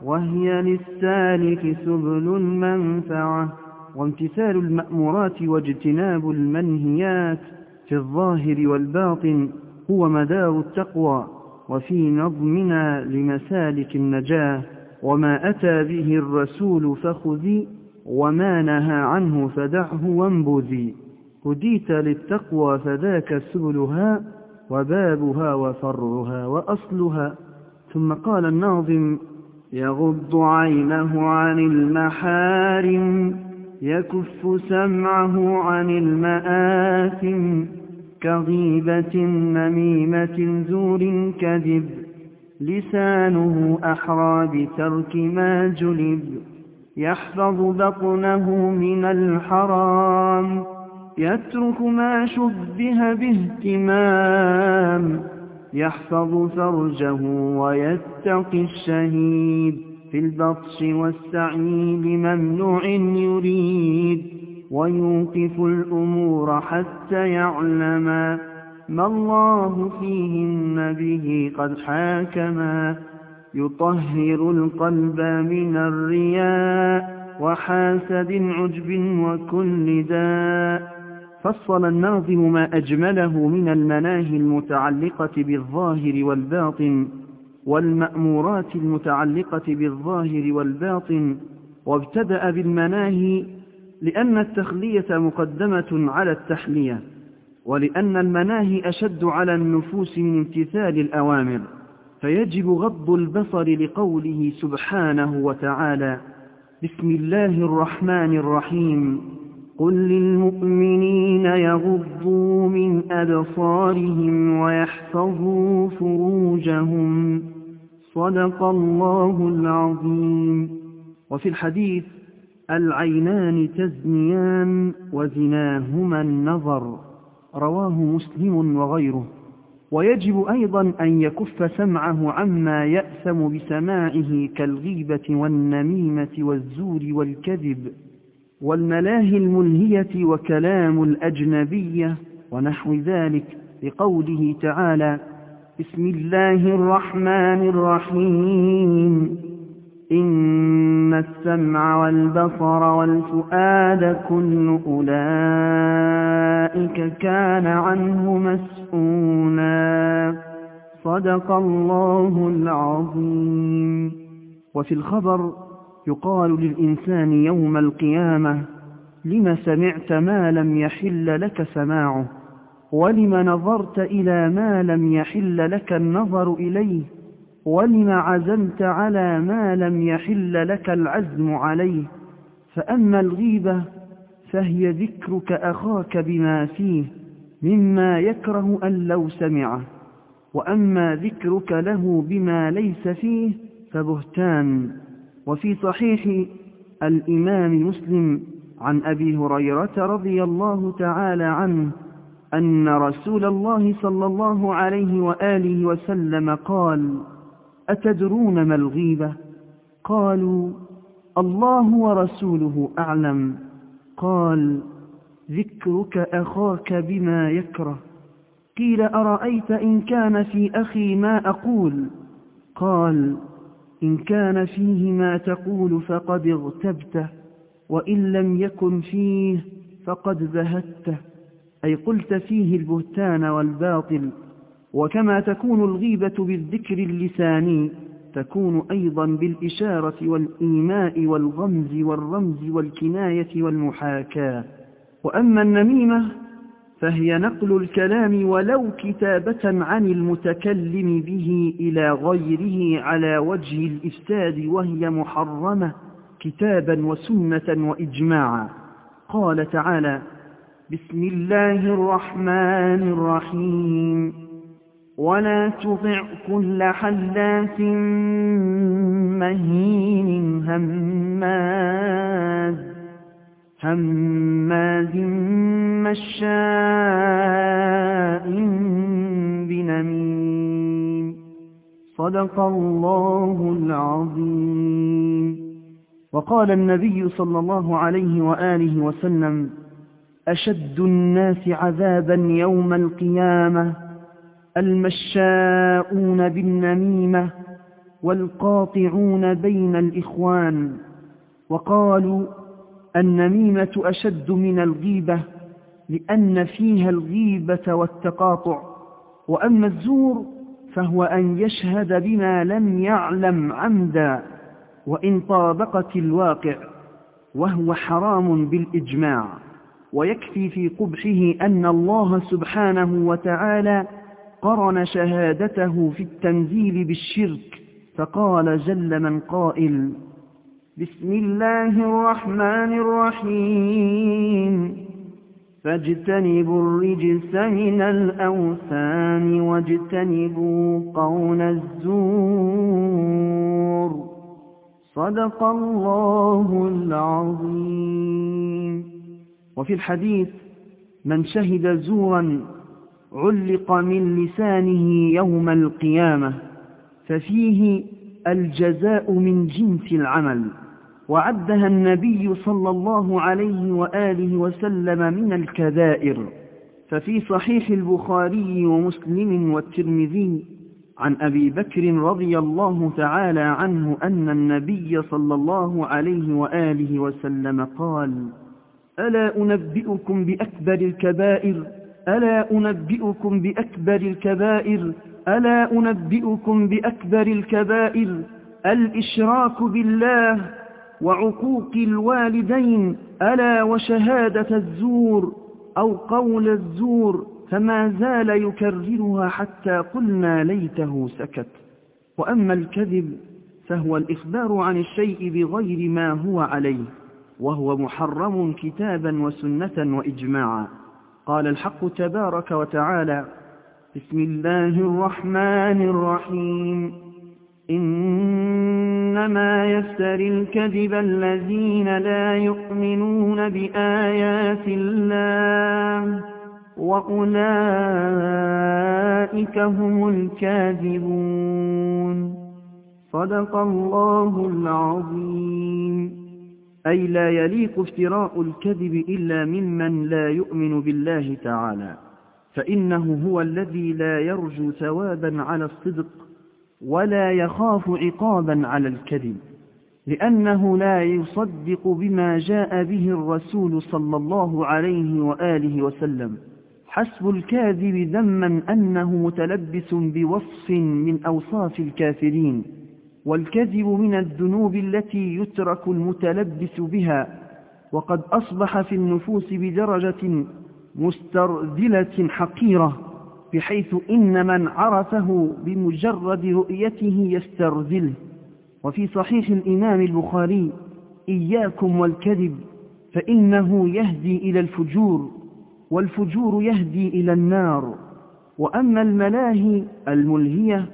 وهي للسالك سبل المنفعة وامتثال المأمورات واجتناب المنهيات في الظاهر والباطن هو مدار التقوى وفي نظمنا لمسالك النجاة وما أتى به الرسول فخذي وما نهى عنه فدعه وانبذي. هديت للتقوى فذاك سبلها وبابها وفرها وأصلها. ثم قال الناظم يغض عينه عن المحارم يكف سمعه عن المآثم كغيبة نميمة زور كذب. لسانه أحرى بترك ما جلب. يحفظ بطنه من الحرام يترك ما شبه باهتمام يحفظ فرجه ويتقي الشهيد في البطش والسعي بممنوع يريد ويوقف الأمور حتى يعلما ما الله فيهن به قد حاكما. يطهر القلب من الرياء وحاسد عجب وكل داء. فصل الناظم ما أجمله من المناهي المتعلقة بالظاهر والباطن والمأمورات المتعلقة بالظاهر والباطن وابتدأ بالمناهي لأن التخلية مقدمة على التحلية ولأن المناهي أشد على النفوس من امتثال الأوامر. فيجب غض البصر لقوله سبحانه وتعالى بسم الله الرحمن الرحيم. قل للمؤمنين يغضوا من أبصارهم ويحفظوا فروجهم. صدق الله العظيم. وفي الحديث العينان تزنيان وزناهما النظر. رواه مسلم وغيره. ويجب أيضا أن يكف سمعه عما يأثم بسماعه كالغيبة والنميمة والزور والكذب والملاهي الملهية وكلام الأجنبية ونحو ذلك لقوله تعالى بسم الله الرحمن الرحيم. إن السمع والبصر والفؤاد كل أولئك كان عنه مسؤولا صدق الله العظيم. وفي الخبر يقال للإنسان يوم القيامة لم سمعت ما لم يحل لك سماعه؟ ولم نظرت إلى ما لم يحل لك النظر إليه ولم عزمت على ما لم يحل لك العزم عليه فأما الغيبة فهي ذكرك أخاك بما فيه مما يكره أن لو سمعه وأما ذكرك له بما ليس فيه فبهتان. وفي صحيح الإمام مسلم عن أبي هريرة رضي الله تعالى عنه أن رسول الله صلى الله عليه وآله وسلم قال أتدرون ما الغيبة؟ قالوا الله ورسوله أعلم. قال ذكرك أخاك بما يكره. قيل أرأيت إن كان في أخي ما أقول؟ قال إن كان فيه ما تقول فقد اغتبته وإن لم يكن فيه فقد بهته أي قلت فيه البهتان والباطل. وكما تكون الغيبة بالذكر اللساني تكون أيضا بالإشارة والإيماء والغمز والرمز والكناية والمحاكاة. وأما النميمة فهي نقل الكلام ولو كتابة عن المتكلم به إلى غيره على وجه الإفساد وهي محرمة كتابا وسنة وإجماعا. قال تعالى بسم الله الرحمن الرحيم. ولا تطع كل حلاف مهين هماز هماز مشاء بنميم. صدق الله العظيم. وقال النبي صلى الله عليه وآله وسلم أشد الناس عذابا يوم القيامة المشاؤون بالنميمة والقاطعون بين الإخوان وقالوا النميمة أشد من الغيبة لأن فيها الغيبة والتقاطع وأما الزور فهو أن يشهد بما لم يعلم عمدا وإن طابقت الواقع وهو حرام بالإجماع ويكفي في قبحه أن الله سبحانه وتعالى قرن شهادته في التنزيل بالشرك فقال جل من قائل بسم الله الرحمن الرحيم. فاجتنبوا الرجس من الأوثان واجتنبوا قول الزور. صدق الله العظيم. وفي الحديث من شهد زورا علق من لسانه يوم القيامة ففيه الجزاء من جنس العمل وعدها النبي صلى الله عليه وآله وسلم من الكبائر ففي صحيح البخاري ومسلم والترمذي عن أبي بكر رضي الله تعالى عنه أن النبي صلى الله عليه وآله وسلم قال ألا أنبئكم بأكبر الكبائر؟ ألا أنبئكم بأكبر الكبائر؟ ألا أنبئكم بأكبر الكبائر؟ الإشراك بالله وعقوق الوالدين ألا وشهادة الزور أو قول الزور فما زال يكررها حتى قلنا ليته سكت. وأما الكذب فهو الإخبار عن الشيء بغير ما هو عليه وهو محرم كتابا وسنة وإجماعا. قال الحق تبارك وتعالى بسم الله الرحمن الرحيم. إنما يفتري الكذب الذين لا يؤمنون بآيات الله وأولئك هم الكاذبون. صدق الله العظيم. أي لا يليق افتراء الكذب إلا ممن لا يؤمن بالله تعالى فإنه هو الذي لا يرجو ثوابا على الصدق ولا يخاف عقابا على الكذب لأنه لا يصدق بما جاء به الرسول صلى الله عليه وآله وسلم. حسب الكاذب ذما أنه متلبس بوصف من أوصاف الكافرين. والكذب من الذنوب التي يترك المتلبس بها وقد أصبح في النفوس بدرجة مسترذلة حقيرة بحيث إن من عرفه بمجرد رؤيته يسترذله. وفي صحيح الإمام البخاري إياكم والكذب فإنه يهدي إلى الفجور والفجور يهدي إلى النار. وأما الملاهي الملهية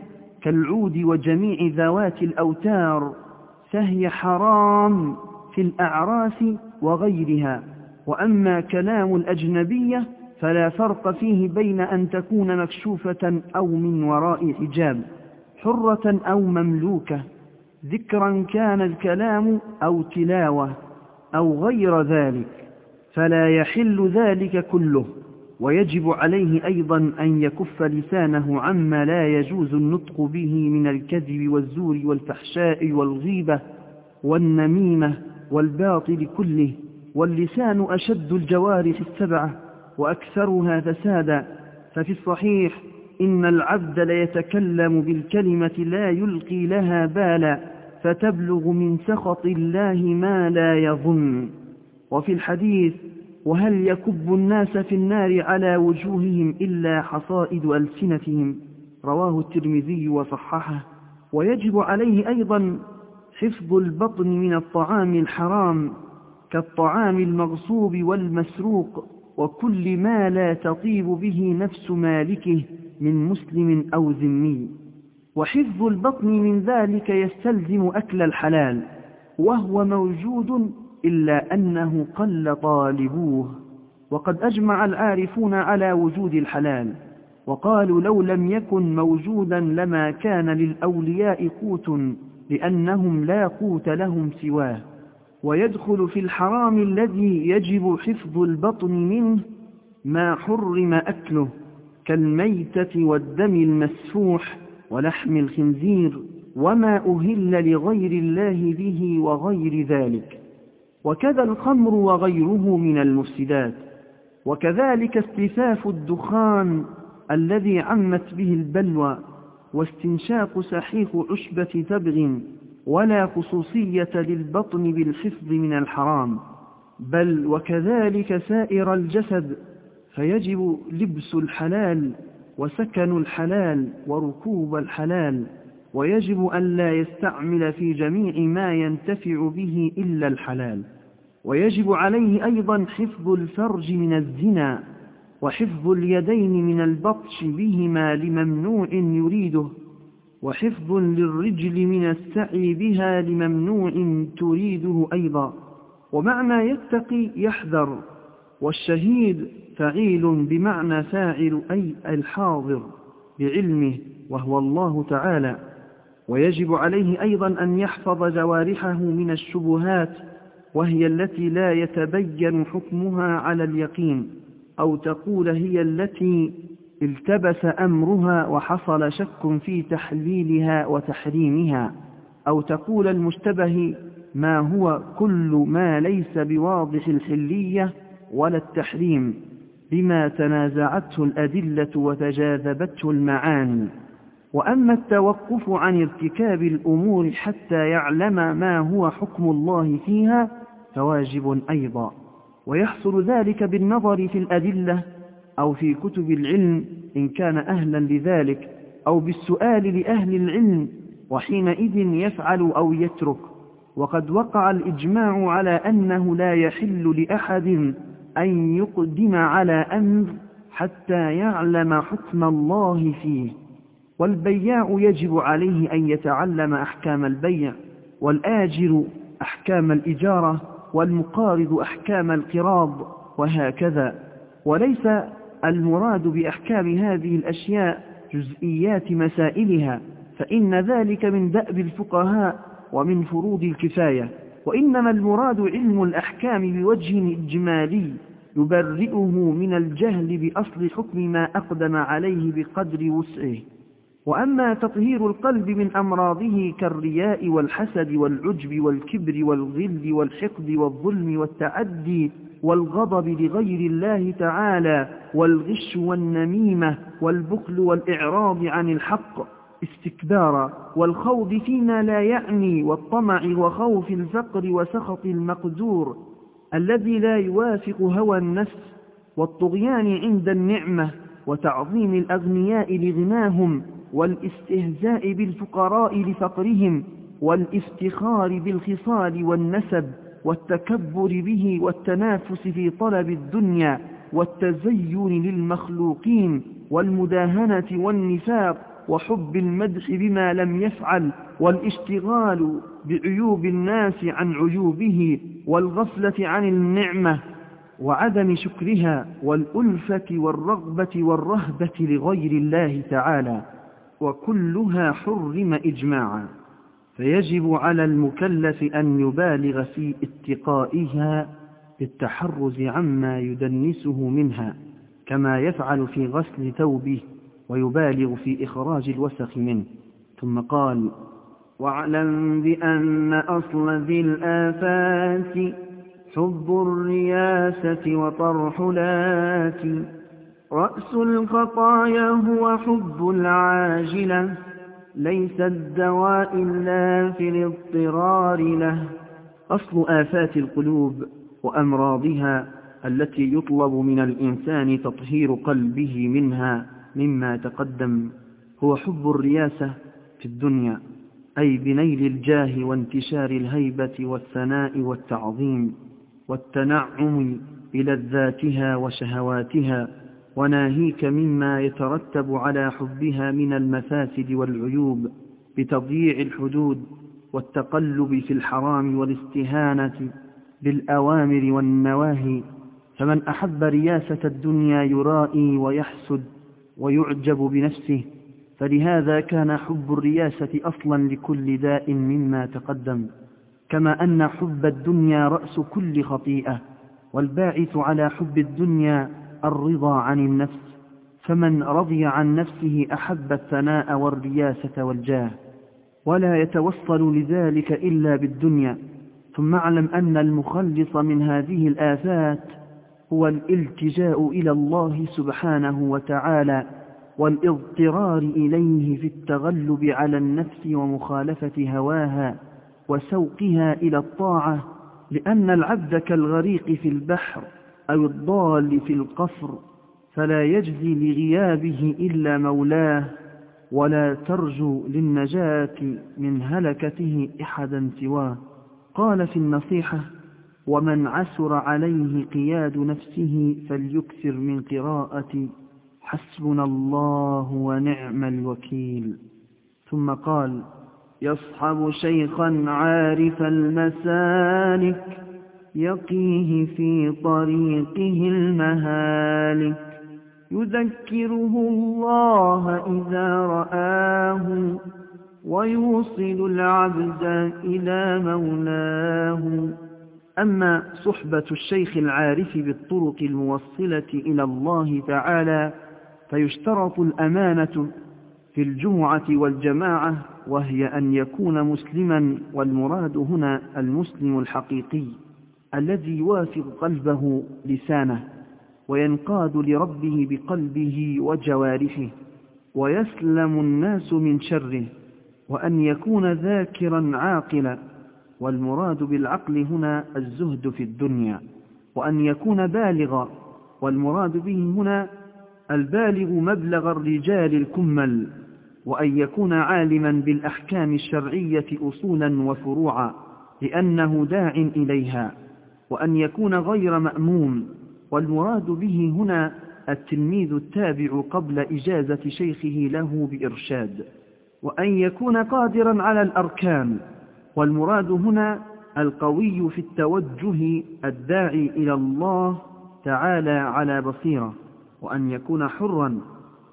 كالعود وجميع ذوات الأوتار فهي حرام في الأعراس وغيرها. وأما كلام الأجنبية فلا فرق فيه بين أن تكون مكشوفة أو من وراء حجاب حرة أو مملوكة. ذكرا كان الكلام أو تلاوة أو غير ذلك فلا يحل ذلك كله. ويجب عليه أيضا أن يكف لسانه عما لا يجوز النطق به من الكذب والزور والفحشاء والغيبة والنميمة والباطل كله واللسان أشد الجوارح السبعة وأكثرها فسادا ففي الصحيح إن العبد ليتكلم بالكلمة لا يلقي لها بالا فتبلغ من سخط الله ما لا يظن. وفي الحديث وهل يكب الناس في النار على وجوههم إلا حصائد ألسنتهم؟ رواه الترمذي وصححه. ويجب عليه أيضا حفظ البطن من الطعام الحرام كالطعام المغصوب والمسروق وكل ما لا تطيب به نفس مالكه من مسلم أو ذمي. وحفظ البطن من ذلك يستلزم أكل الحلال وهو موجود إلا أنه قل طالبوه وقد أجمع العارفون على وجود الحلال وقالوا لو لم يكن موجودا لما كان للأولياء قوت لأنهم لا قوت لهم سواه. ويدخل في الحرام الذي يجب حفظ البطن منه ما حرم أكله كالميتة والدم المسفوح ولحم الخنزير وما أهل لغير الله به وغير ذلك. وكذا الخمر وغيره من المفسدات وكذلك استفاف الدخان الذي عمت به البلوى واستنشاق سحيق عشبة تبغ ولا خصوصية للبطن بالحفظ من الحرام بل وكذلك سائر الجسد فيجب لبس الحلال وسكن الحلال وركوب الحلال. ويجب أن لا يستعمل في جميع ما ينتفع به إلا الحلال. ويجب عليه أيضا حفظ الفرج من الزنا وحفظ اليدين من البطش بهما لممنوع يريده وحفظ للرجل من السعي بها لممنوع تريده أيضا. ومعنى يتقي يحذر والشهيد فعيل بمعنى فاعل أي الحاضر بعلمه وهو الله تعالى. ويجب عليه أيضا أن يحفظ جوارحه من الشبهات وهي التي لا يتبين حكمها على اليقين أو تقول هي التي التبس أمرها وحصل شك في تحليلها وتحريمها أو تقول المشتبه ما هو كل ما ليس بواضح الحلية ولا التحريم بما تنازعته الأدلة وتجاذبته المعاني. وأما التوقف عن ارتكاب الأمور حتى يعلم ما هو حكم الله فيها فواجب أيضا. ويحصل ذلك بالنظر في الأدلة أو في كتب العلم إن كان أهلا لذلك أو بالسؤال لأهل العلم وحينئذ يفعل أو يترك. وقد وقع الإجماع على أنه لا يحل لأحد أن يقدم على أمر حتى يعلم حكم الله فيه. والبياع يجب عليه أن يتعلم أحكام البيع والآجر أحكام الإجارة والمقارض أحكام القراض وهكذا. وليس المراد بأحكام هذه الأشياء جزئيات مسائلها فإن ذلك من دأب الفقهاء ومن فروض الكفاية. وإنما المراد علم الأحكام بوجه إجمالي يبرئه من الجهل بأصل حكم ما أقدم عليه بقدر وسعه. وأما تطهير القلب من أمراضه كالرياء والحسد والعجب والكبر والغل والحقد والظلم والتعدي والغضب لغير الله تعالى والغش والنميمة والبخل والإعراض عن الحق استكبارا والخوض فيما لا يعني والطمع وخوف الفقر وسخط المقدور الذي لا يوافق هوى النفس والطغيان عند النعمة وتعظيم الأغنياء لغناهم والاستهزاء بالفقراء لفقرهم والافتخار بالخصال والنسب والتكبر به والتنافس في طلب الدنيا والتزين للمخلوقين والمداهنة والنفاق وحب المدح بما لم يفعل والاشتغال بعيوب الناس عن عيوبه والغفلة عن النعمة وعدم شكرها والألفة والرغبة والرهبة لغير الله تعالى. وكلها حرم إجماعا. فيجب على المكلف أن يبالغ في اتقائها بالتحرز عما يدنسه منها كما يفعل في غسل ثوبه ويبالغ في إخراج الوسخ منه. ثم قال واعلم بأن أصل ذي الآفات حب الرياسة وطرحلات رأس الخطايا هو حب العاجلة ليس الدواء إلا في الاضطرار له. أصل آفات القلوب وأمراضها التي يطلب من الإنسان تطهير قلبه منها مما تقدم. هو حب الرياسة في الدنيا أي بنيل الجاه وانتشار الهيبة والثناء والتعظيم والتنعم بلذاتها وشهواتها. وناهيك مما يترتب على حبها من المفاسد والعيوب بتضييع الحدود والتقلب في الحرام والاستهانة بالأوامر والنواهي. فمن أحب رياسة الدنيا يرائي ويحسد ويعجب بنفسه. فلهذا كان حب الرياسة أصلا لكل داء مما تقدم. كما أن حب الدنيا رأس كل خطيئة. والباعث على حب الدنيا الرضا عن النفس فمن رضي عن نفسه أحب الثناء والرياسة والجاه ولا يتوصل لذلك إلا بالدنيا ثم اعلم أن المخلص من هذه الآفات هو الالتجاء إلى الله سبحانه وتعالى والإضطرار إليه في التغلب على النفس ومخالفة هواها وسوقها إلى الطاعة لأن العبد كالغريق في البحر. أو الضال في القفر فلا يجزي لغيابه إلا مولاه ولا ترجو للنجاة من هلكته أحدا سواه. قال في النصيحة ومن عسر عليه قياد نفسه فليكثر من قراءة حسبنا الله ونعم الوكيل. ثم قال يصحب شيخا عارف المسالك يقيه في طريقه المهالك. يذكره الله إذا رآه ويوصل العبد إلى مولاه. أما صحبة الشيخ العارف بالطرق الموصلة إلى الله تعالى فيشترط الأمانة في الجمعة والجماعة وهي أن يكون مسلما والمراد هنا المسلم الحقيقي. الذي يوافق قلبه لسانه وينقاد لربه بقلبه وجوارحه ويسلم الناس من شره وأن يكون ذاكرا عاقلا والمراد بالعقل هنا الزهد في الدنيا وأن يكون بالغا والمراد به هنا البالغ مبلغ الرجال الكمل وأن يكون عالما بالأحكام الشرعية أصولا وفروعا لأنه داع إليها. وأن يكون غير مأموم والمراد به هنا التلميذ التابع قبل إجازة شيخه له بإرشاد وأن يكون قادرا على الأركان والمراد هنا القوي في التوجه الداعي إلى الله تعالى على بصيرة وأن يكون حرا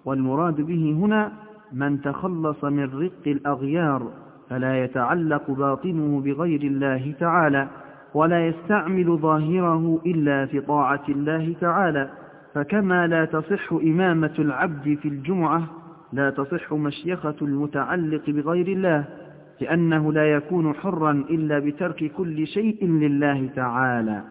والمراد به هنا من تخلص من رق الأغيار فلا يتعلق باطنه بغير الله تعالى. ولا يستعمل ظاهره إلا في طاعة الله تعالى. فكما لا تصح إمامة العبد في الجمعة لا تصح مشيخة المتعلق بغير الله لأنه لا يكون حرا إلا بترك كل شيء لله تعالى.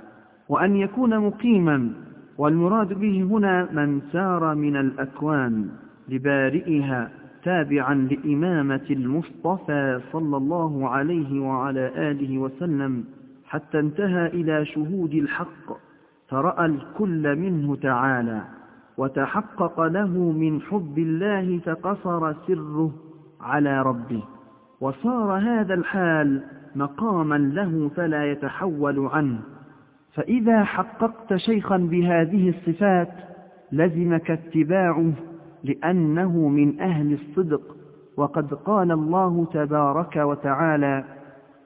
وأن يكون مقيما والمراد به هنا من سار من الأكوان لبارئها تابعا لإمامة المصطفى صلى الله عليه وعلى آله وسلم. حتى انتهى إلى شهود الحق فرأى الكل منه تعالى وتحقق له من حب الله فقصر سره على ربه وصار هذا الحال مقاما له فلا يتحول عنه. فإذا حققت شيخا بهذه الصفات لزمك اتباعه لأنه من أهل الصدق وقد قال الله تبارك وتعالى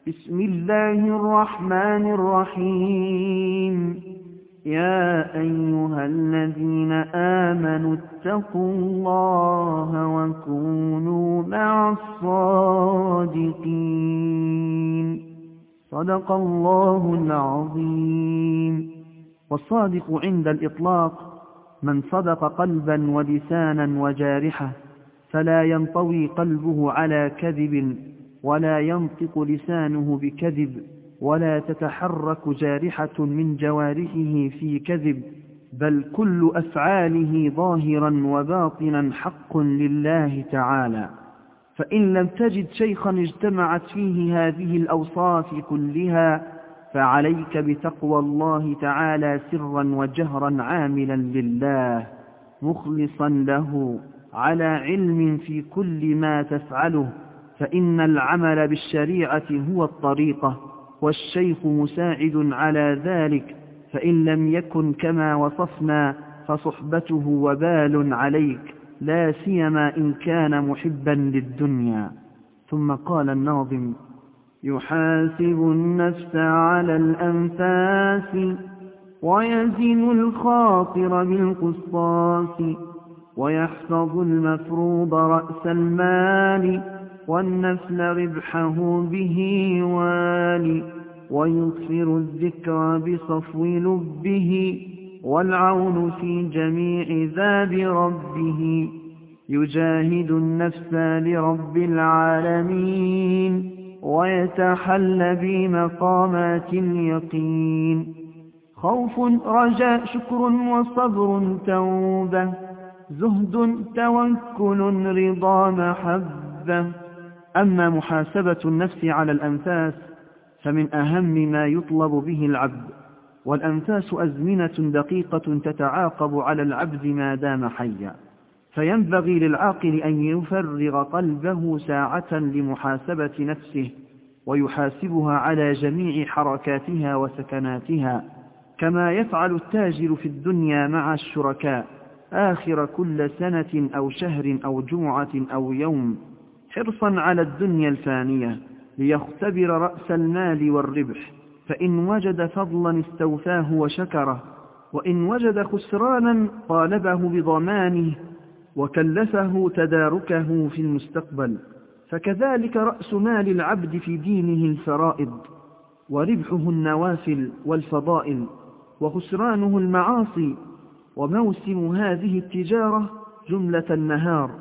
بسم الله الرحمن الرحيم. يا أيها الذين آمنوا اتقوا الله وكونوا مع الصادقين. صدق الله العظيم. والصادق عند الإطلاق من صدق قلبا ولسانا وجارحة فلا ينطوي قلبه على كذب ولا ينطق لسانه بكذب ولا تتحرك جارحة من جوارحه في كذب بل كل أفعاله ظاهرا وباطنا حق لله تعالى. فإن لم تجد شيخا اجتمعت فيه هذه الأوصاف كلها فعليك بتقوى الله تعالى سرا وجهرا عاملا لله مخلصا له على علم في كل ما تفعله. فإن العمل بالشريعة هو الطريقة والشيخ مساعد على ذلك فإن لم يكن كما وصفنا فصحبته وبال عليك لا سيما إن كان محبا للدنيا. ثم قال الناظم يحاسب النفس على الأنفاس ويزن الخاطر بالقسطاس ويحفظ المفروض رأس المال والنفل ربحه به والي ويظفر الذكر بصفو لبه والعون في جميع ذاب ربه. يجاهد النفس لرب العالمين ويتحل بمقامات اليقين. خوف رجاء شكر وصبر توبة زهد توكل رضا محبة. أما محاسبة النفس على الأنفاس فمن أهم ما يطلب به العبد والأنفاس أزمنة دقيقة تتعاقب على العبد ما دام حيا فينبغي للعاقل أن يفرغ قلبه ساعة لمحاسبة نفسه ويحاسبها على جميع حركاتها وسكناتها كما يفعل التاجر في الدنيا مع الشركاء آخر كل سنة أو شهر أو جمعة أو يوم. حرصا على الدنيا الفانية ليختبر رأس المال والربح فإن وجد فضلا استوفاه وشكره وإن وجد خسرانا طالبه بضمانه وكلفه تداركه في المستقبل فكذلك رأس مال العبد في دينه الفرائض وربحه النوافل والفضائل وخسرانه المعاصي وموسم هذه التجارة جملة النهار.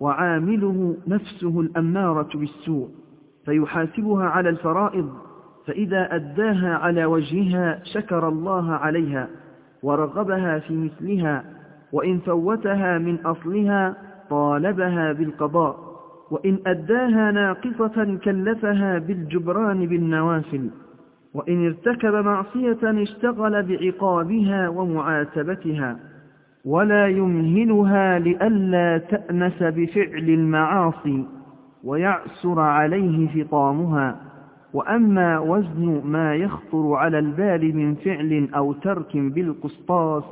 وعامله نفسه الأمارة بالسوء فيحاسبها على الفرائض فإذا أداها على وجهها شكر الله عليها ورغبها في مثلها وإن فوتها من أصلها طالبها بالقضاء وإن أداها ناقصة كلفها بالجبران بالنوافل وإن ارتكب معصية اشتغل بعقابها ومعاتبتها. ولا يمهلها لئلا تأنس بفعل المعاصي ويعسر عليه فطامها وأما وزن ما يخطر على البال من فعل أو ترك بالقسطاس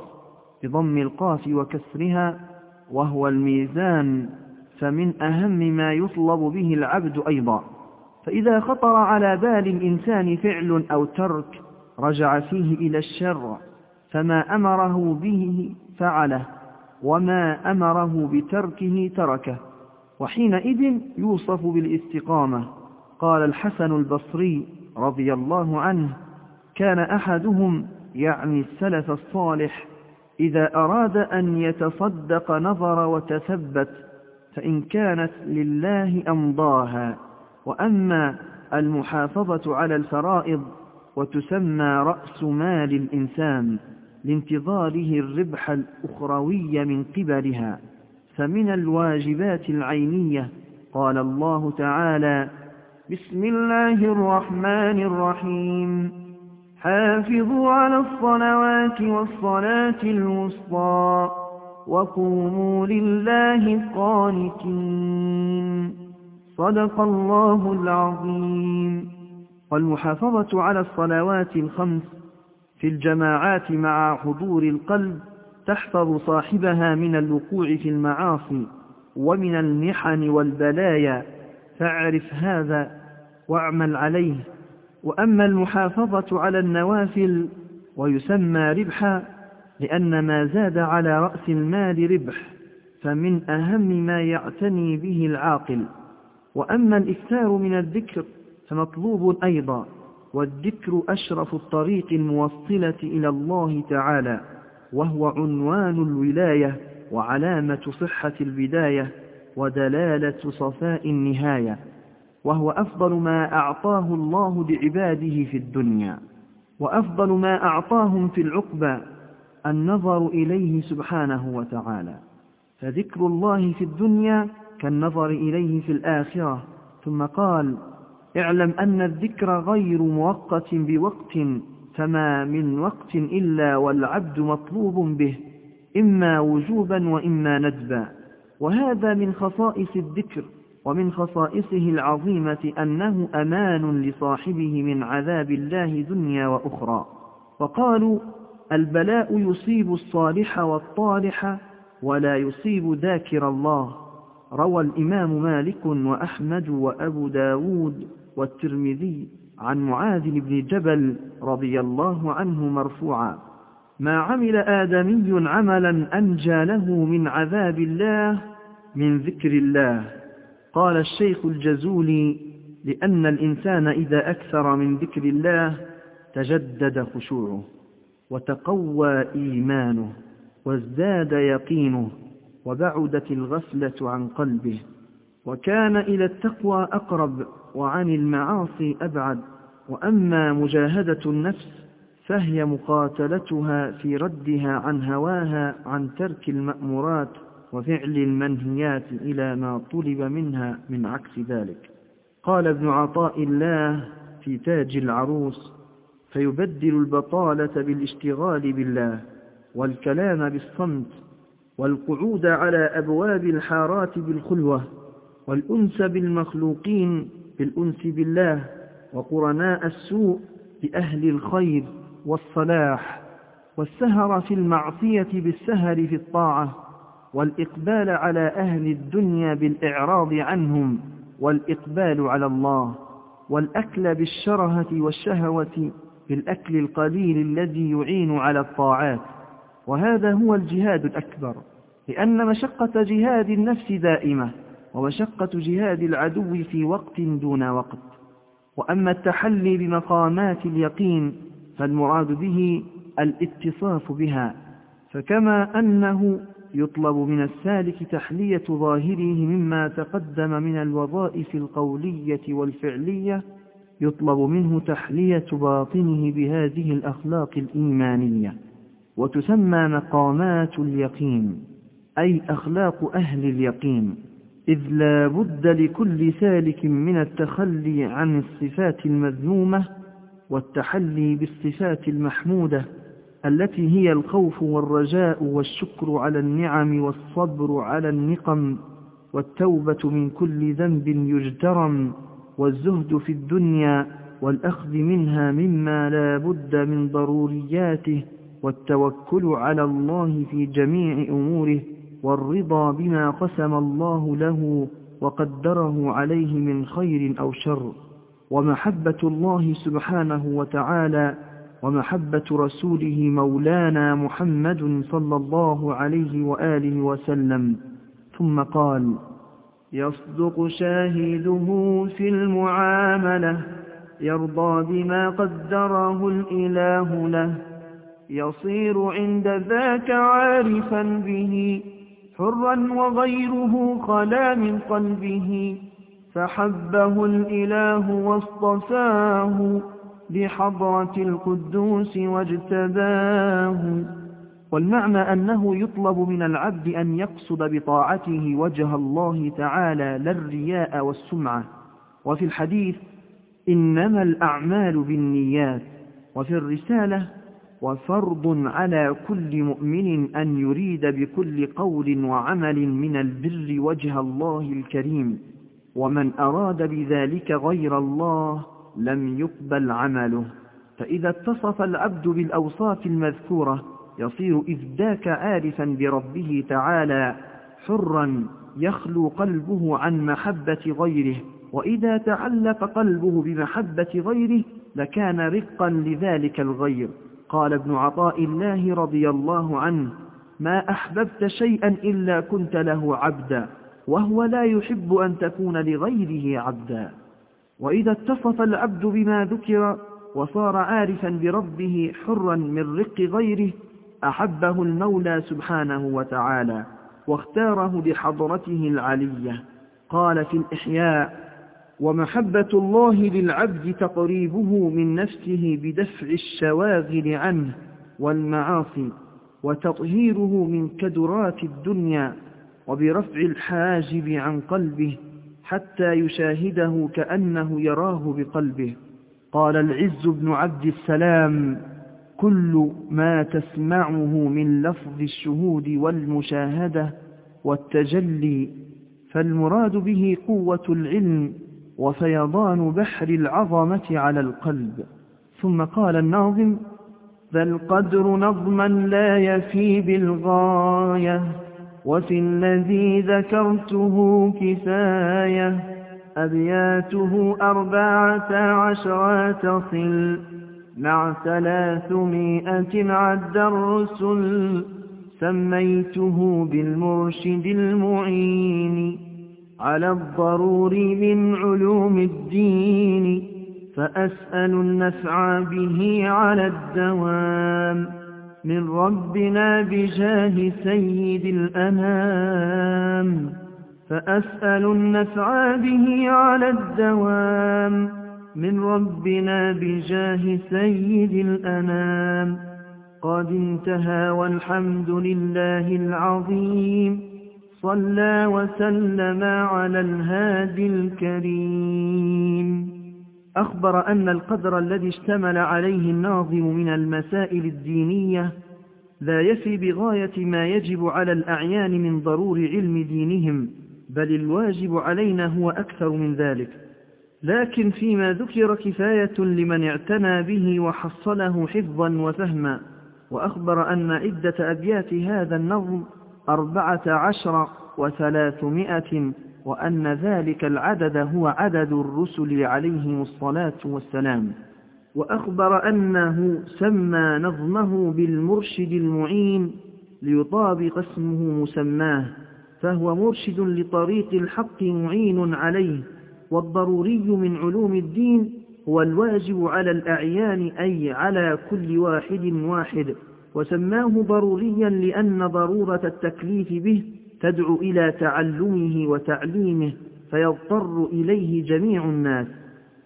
بضم القاف وكسرها وهو الميزان فمن أهم ما يطلب به العبد أيضا. فإذا خطر على بال الإنسان فعل أو ترك رجع فيه إلى الشر فما أمره به فعله وما أمره بتركه تركه وحينئذ يوصف بالاستقامة. قال الحسن البصري رضي الله عنه كان أحدهم يعني السلف الصالح إذا أراد أن يتصدق نظر وتثبت فإن كانت لله أمضاها. وأما المحافظة على الفرائض وتسمى رأس مال الإنسان. لانتظاره الربح الأخروي من قبلها فمن الواجبات العينية. قال الله تعالى بسم الله الرحمن الرحيم. حافظوا على الصلوات والصلاة الوسطى وقوموا لله قانتين. صدق الله العظيم. والمحافظة على الصلوات الخمس في الجماعات مع حضور القلب تحفظ صاحبها من الوقوع في المعاصي ومن المحن والبلايا فاعرف هذا واعمل عليه. وأما المحافظة على النوافل ويسمى ربحا لأن ما زاد على رأس المال ربح فمن أهم ما يعتني به العاقل. وأما الإكثار من الذكر فمطلوب أيضا. والذكر أشرف الطريق الموصلة إلى الله تعالى وهو عنوان الولاية وعلامة صحة البداية ودلالة صفاء النهاية وهو أفضل ما أعطاه الله لعباده في الدنيا وأفضل ما أعطاهم في العقبى النظر إليه سبحانه وتعالى. فذكر الله في الدنيا كالنظر إليه في الآخرة. ثم قال اعلم أن الذكر غير مؤقت بوقت فما من وقت إلا والعبد مطلوب به إما وجوبا وإما ندبا. وهذا من خصائص الذكر ومن خصائصه العظيمة أنه أمان لصاحبه من عذاب الله دنيا وأخرى. وقالوا البلاء يصيب الصالح والطالح ولا يصيب ذاكر الله. روى الإمام مالك وأحمد وأبو داود. والترمذي عن معاذ بن جبل رضي الله عنه مرفوعا. ما عمل آدمي عملا أنجى له من عذاب الله من ذكر الله. قال الشيخ الجزولي لأن الإنسان إذا أكثر من ذكر الله تجدد خشوعه وتقوى إيمانه وازداد يقينه وبعدت الغفلة عن قلبه. وكان إلى التقوى أقرب وعن المعاصي أبعد وأما مجاهدة النفس فهي مقاتلتها في ردها عن هواها عن ترك المأمورات وفعل المنهيات إلى ما طلب منها من عكس ذلك. قال ابن عطاء الله في تاج العروس فيبدل البطالة بالاشتغال بالله والكلام بالصمت والقعود على أبواب الحارات بالخلوة والأنس بالمخلوقين بالأنس بالله وقرناء السوء بأهل الخير والصلاح والسهر في المعصية بالسهر في الطاعة والإقبال على أهل الدنيا بالإعراض عنهم والإقبال على الله والأكل بالشرهة والشهوة بالأكل القليل الذي يعين على الطاعات. وهذا هو الجهاد الأكبر لأن مشقة جهاد النفس دائمة. ومشقة جهاد العدو في وقت دون وقت. وأما التحلي بمقامات اليقين فالمراد به الاتصاف بها. فكما أنه يطلب من السالك تحلية ظاهره مما تقدم من الوظائف القولية والفعلية يطلب منه تحلية باطنه بهذه الأخلاق الإيمانية. وتسمى مقامات اليقين أي أخلاق أهل اليقين. إذ لا بد لكل سالك من التخلي عن الصفات المذمومة والتحلي بالصفات المحمودة التي هي الخوف والرجاء والشكر على النعم والصبر على النقم والتوبة من كل ذنب يجترم والزهد في الدنيا والأخذ منها مما لا بد من ضرورياته والتوكل على الله في جميع أموره والرضا بما قسم الله له وقدره عليه من خير أو شر. ومحبة الله سبحانه وتعالى ومحبة رسوله مولانا محمد صلى الله عليه وآله وسلم. ثم قال يصدق شاهده في المعاملة يرضى بما قدره الإله له يصير عند ذاك عارفا به. حرا وغيره خلا من قلبه فحبه الإله واصطفاه بحضرة القدوس واجتباه. والمعنى أنه يطلب من العبد أن يقصد بطاعته وجه الله تعالى لا الرياء والسمعة. وفي الحديث إنما الأعمال بالنيات وفي الرسالة وفرض على كل مؤمن أن يريد بكل قول وعمل من البر وجه الله الكريم ومن أراد بذلك غير الله لم يقبل عمله. فإذا اتصف العبد بالأوصاف المذكورة يصير إذ ذاك عارفا بربه تعالى حرا يخلو قلبه عن محبة غيره. وإذا تعلق قلبه بمحبة غيره لكان رقا لذلك الغير. قال ابن عطاء الله رضي الله عنه ما أحببت شيئا إلا كنت له عبدا وهو لا يحب أن تكون لغيره عبدا. وإذا اتصف العبد بما ذكر وصار عارفا بربه حرا من رق غيره أحبه المولى سبحانه وتعالى واختاره لحضرته العلية. قال في الإحياء ومحبة الله للعبد تقريبه من نفسه بدفع الشواغل عنه والمعاصي وتطهيره من كدرات الدنيا وبرفع الحاجب عن قلبه حتى يشاهده كأنه يراه بقلبه. قال العز بن عبد السلام كل ما تسمعه من لفظ الشهود والمشاهدة والتجلي فالمراد به قوة العلم وفيضان بحر العظمة على القلب. ثم قال الناظم ذا القدر نظما لا يفي بالغاية وفي الذي ذكرته كفاية أبياته أربعة عشرة تصل مع ثلاثمائة عد الرسل سميته بالمرشد المعين. على الضروري من علوم الدين فأسأل النفع به على الدوام. من ربنا بجاه سيد الأنام فأسأل النفع به على الدوام. من ربنا بجاه سيد الأنام قد انتهى والحمد لله العظيم. صلى وسلم على الهادي الكريم. أخبر أن القدر الذي اشتمل عليه الناظم من المسائل الدينية لا يفي بغاية ما يجب على الأعيان من ضرور علم دينهم بل الواجب علينا هو أكثر من ذلك. لكن فيما ذكر كفاية لمن اعتنى به وحصله حفظا وفهما وأخبر أن عدة أبيات هذا النظم أربعة عشر وثلاثمائة وأن ذلك العدد هو عدد الرسل عليهم الصلاة والسلام. وأخبر أنه سمى نظمه بالمرشد المعين ليطابق اسمه مسماه فهو مرشد لطريق الحق معين عليه والضروري من علوم الدين هو الواجب على الأعيان أي على كل واحد واحد. وسماه ضروريا لأن ضرورة التكليف به تدعو إلى تعلمه وتعليمه فيضطر إليه جميع الناس.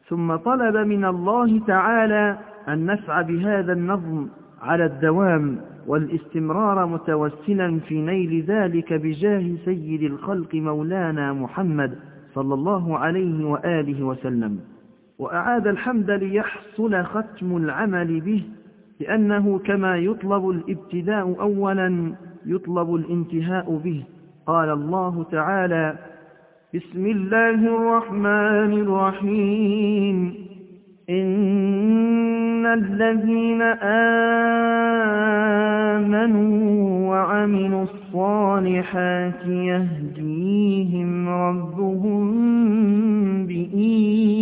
ثم طلب من الله تعالى النفع بهذا النظم على الدوام والاستمرار متوسلا في نيل ذلك بجاه سيد الخلق مولانا محمد صلى الله عليه وآله وسلم. وأعاد الحمد ليحصل ختم العمل به لأنه كما يطلب الابتداء أولا يطلب الانتهاء به. قال الله تعالى بسم الله الرحمن الرحيم. إن الذين آمنوا وعملوا الصالحات يهديهم ربهم بإيمانهم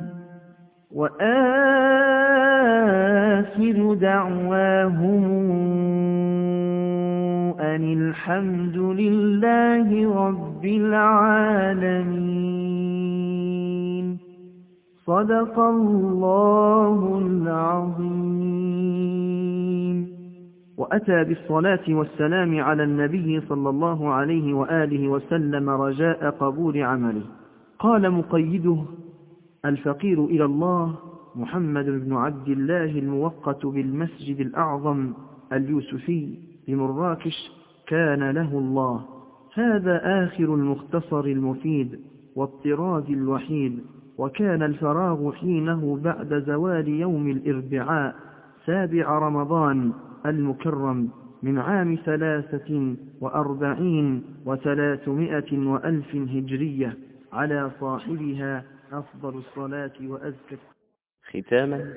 وآخر دعواهم أن الحمد لله رب العالمين. صدق الله العظيم. وأتى بالصلاة والسلام على النبي صلى الله عليه وآله وسلم رجاء قبول عمله. قال مقيده الفقير إلى الله محمد بن عبد الله الموقت بالمسجد الأعظم اليوسفي بمراكش كان له الله. هذا آخر المختصر المفيد والطراز الوحيد وكان الفراغ حينه بعد زوال يوم الإربعاء سابع رمضان المكرم من عام ثلاثة وأربعين وثلاثمائة وألف هجرية على صاحبها أفضل الصلاة وأزكى. ختاما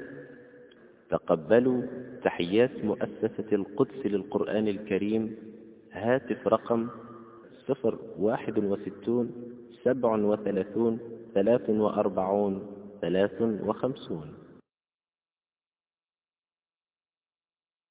تقبلوا تحيات مؤسسة القدس للقرآن الكريم. هاتف رقم صفر واحد وستون سبع وثلاثون ثلاث وأربعون ثلاث وخمسون.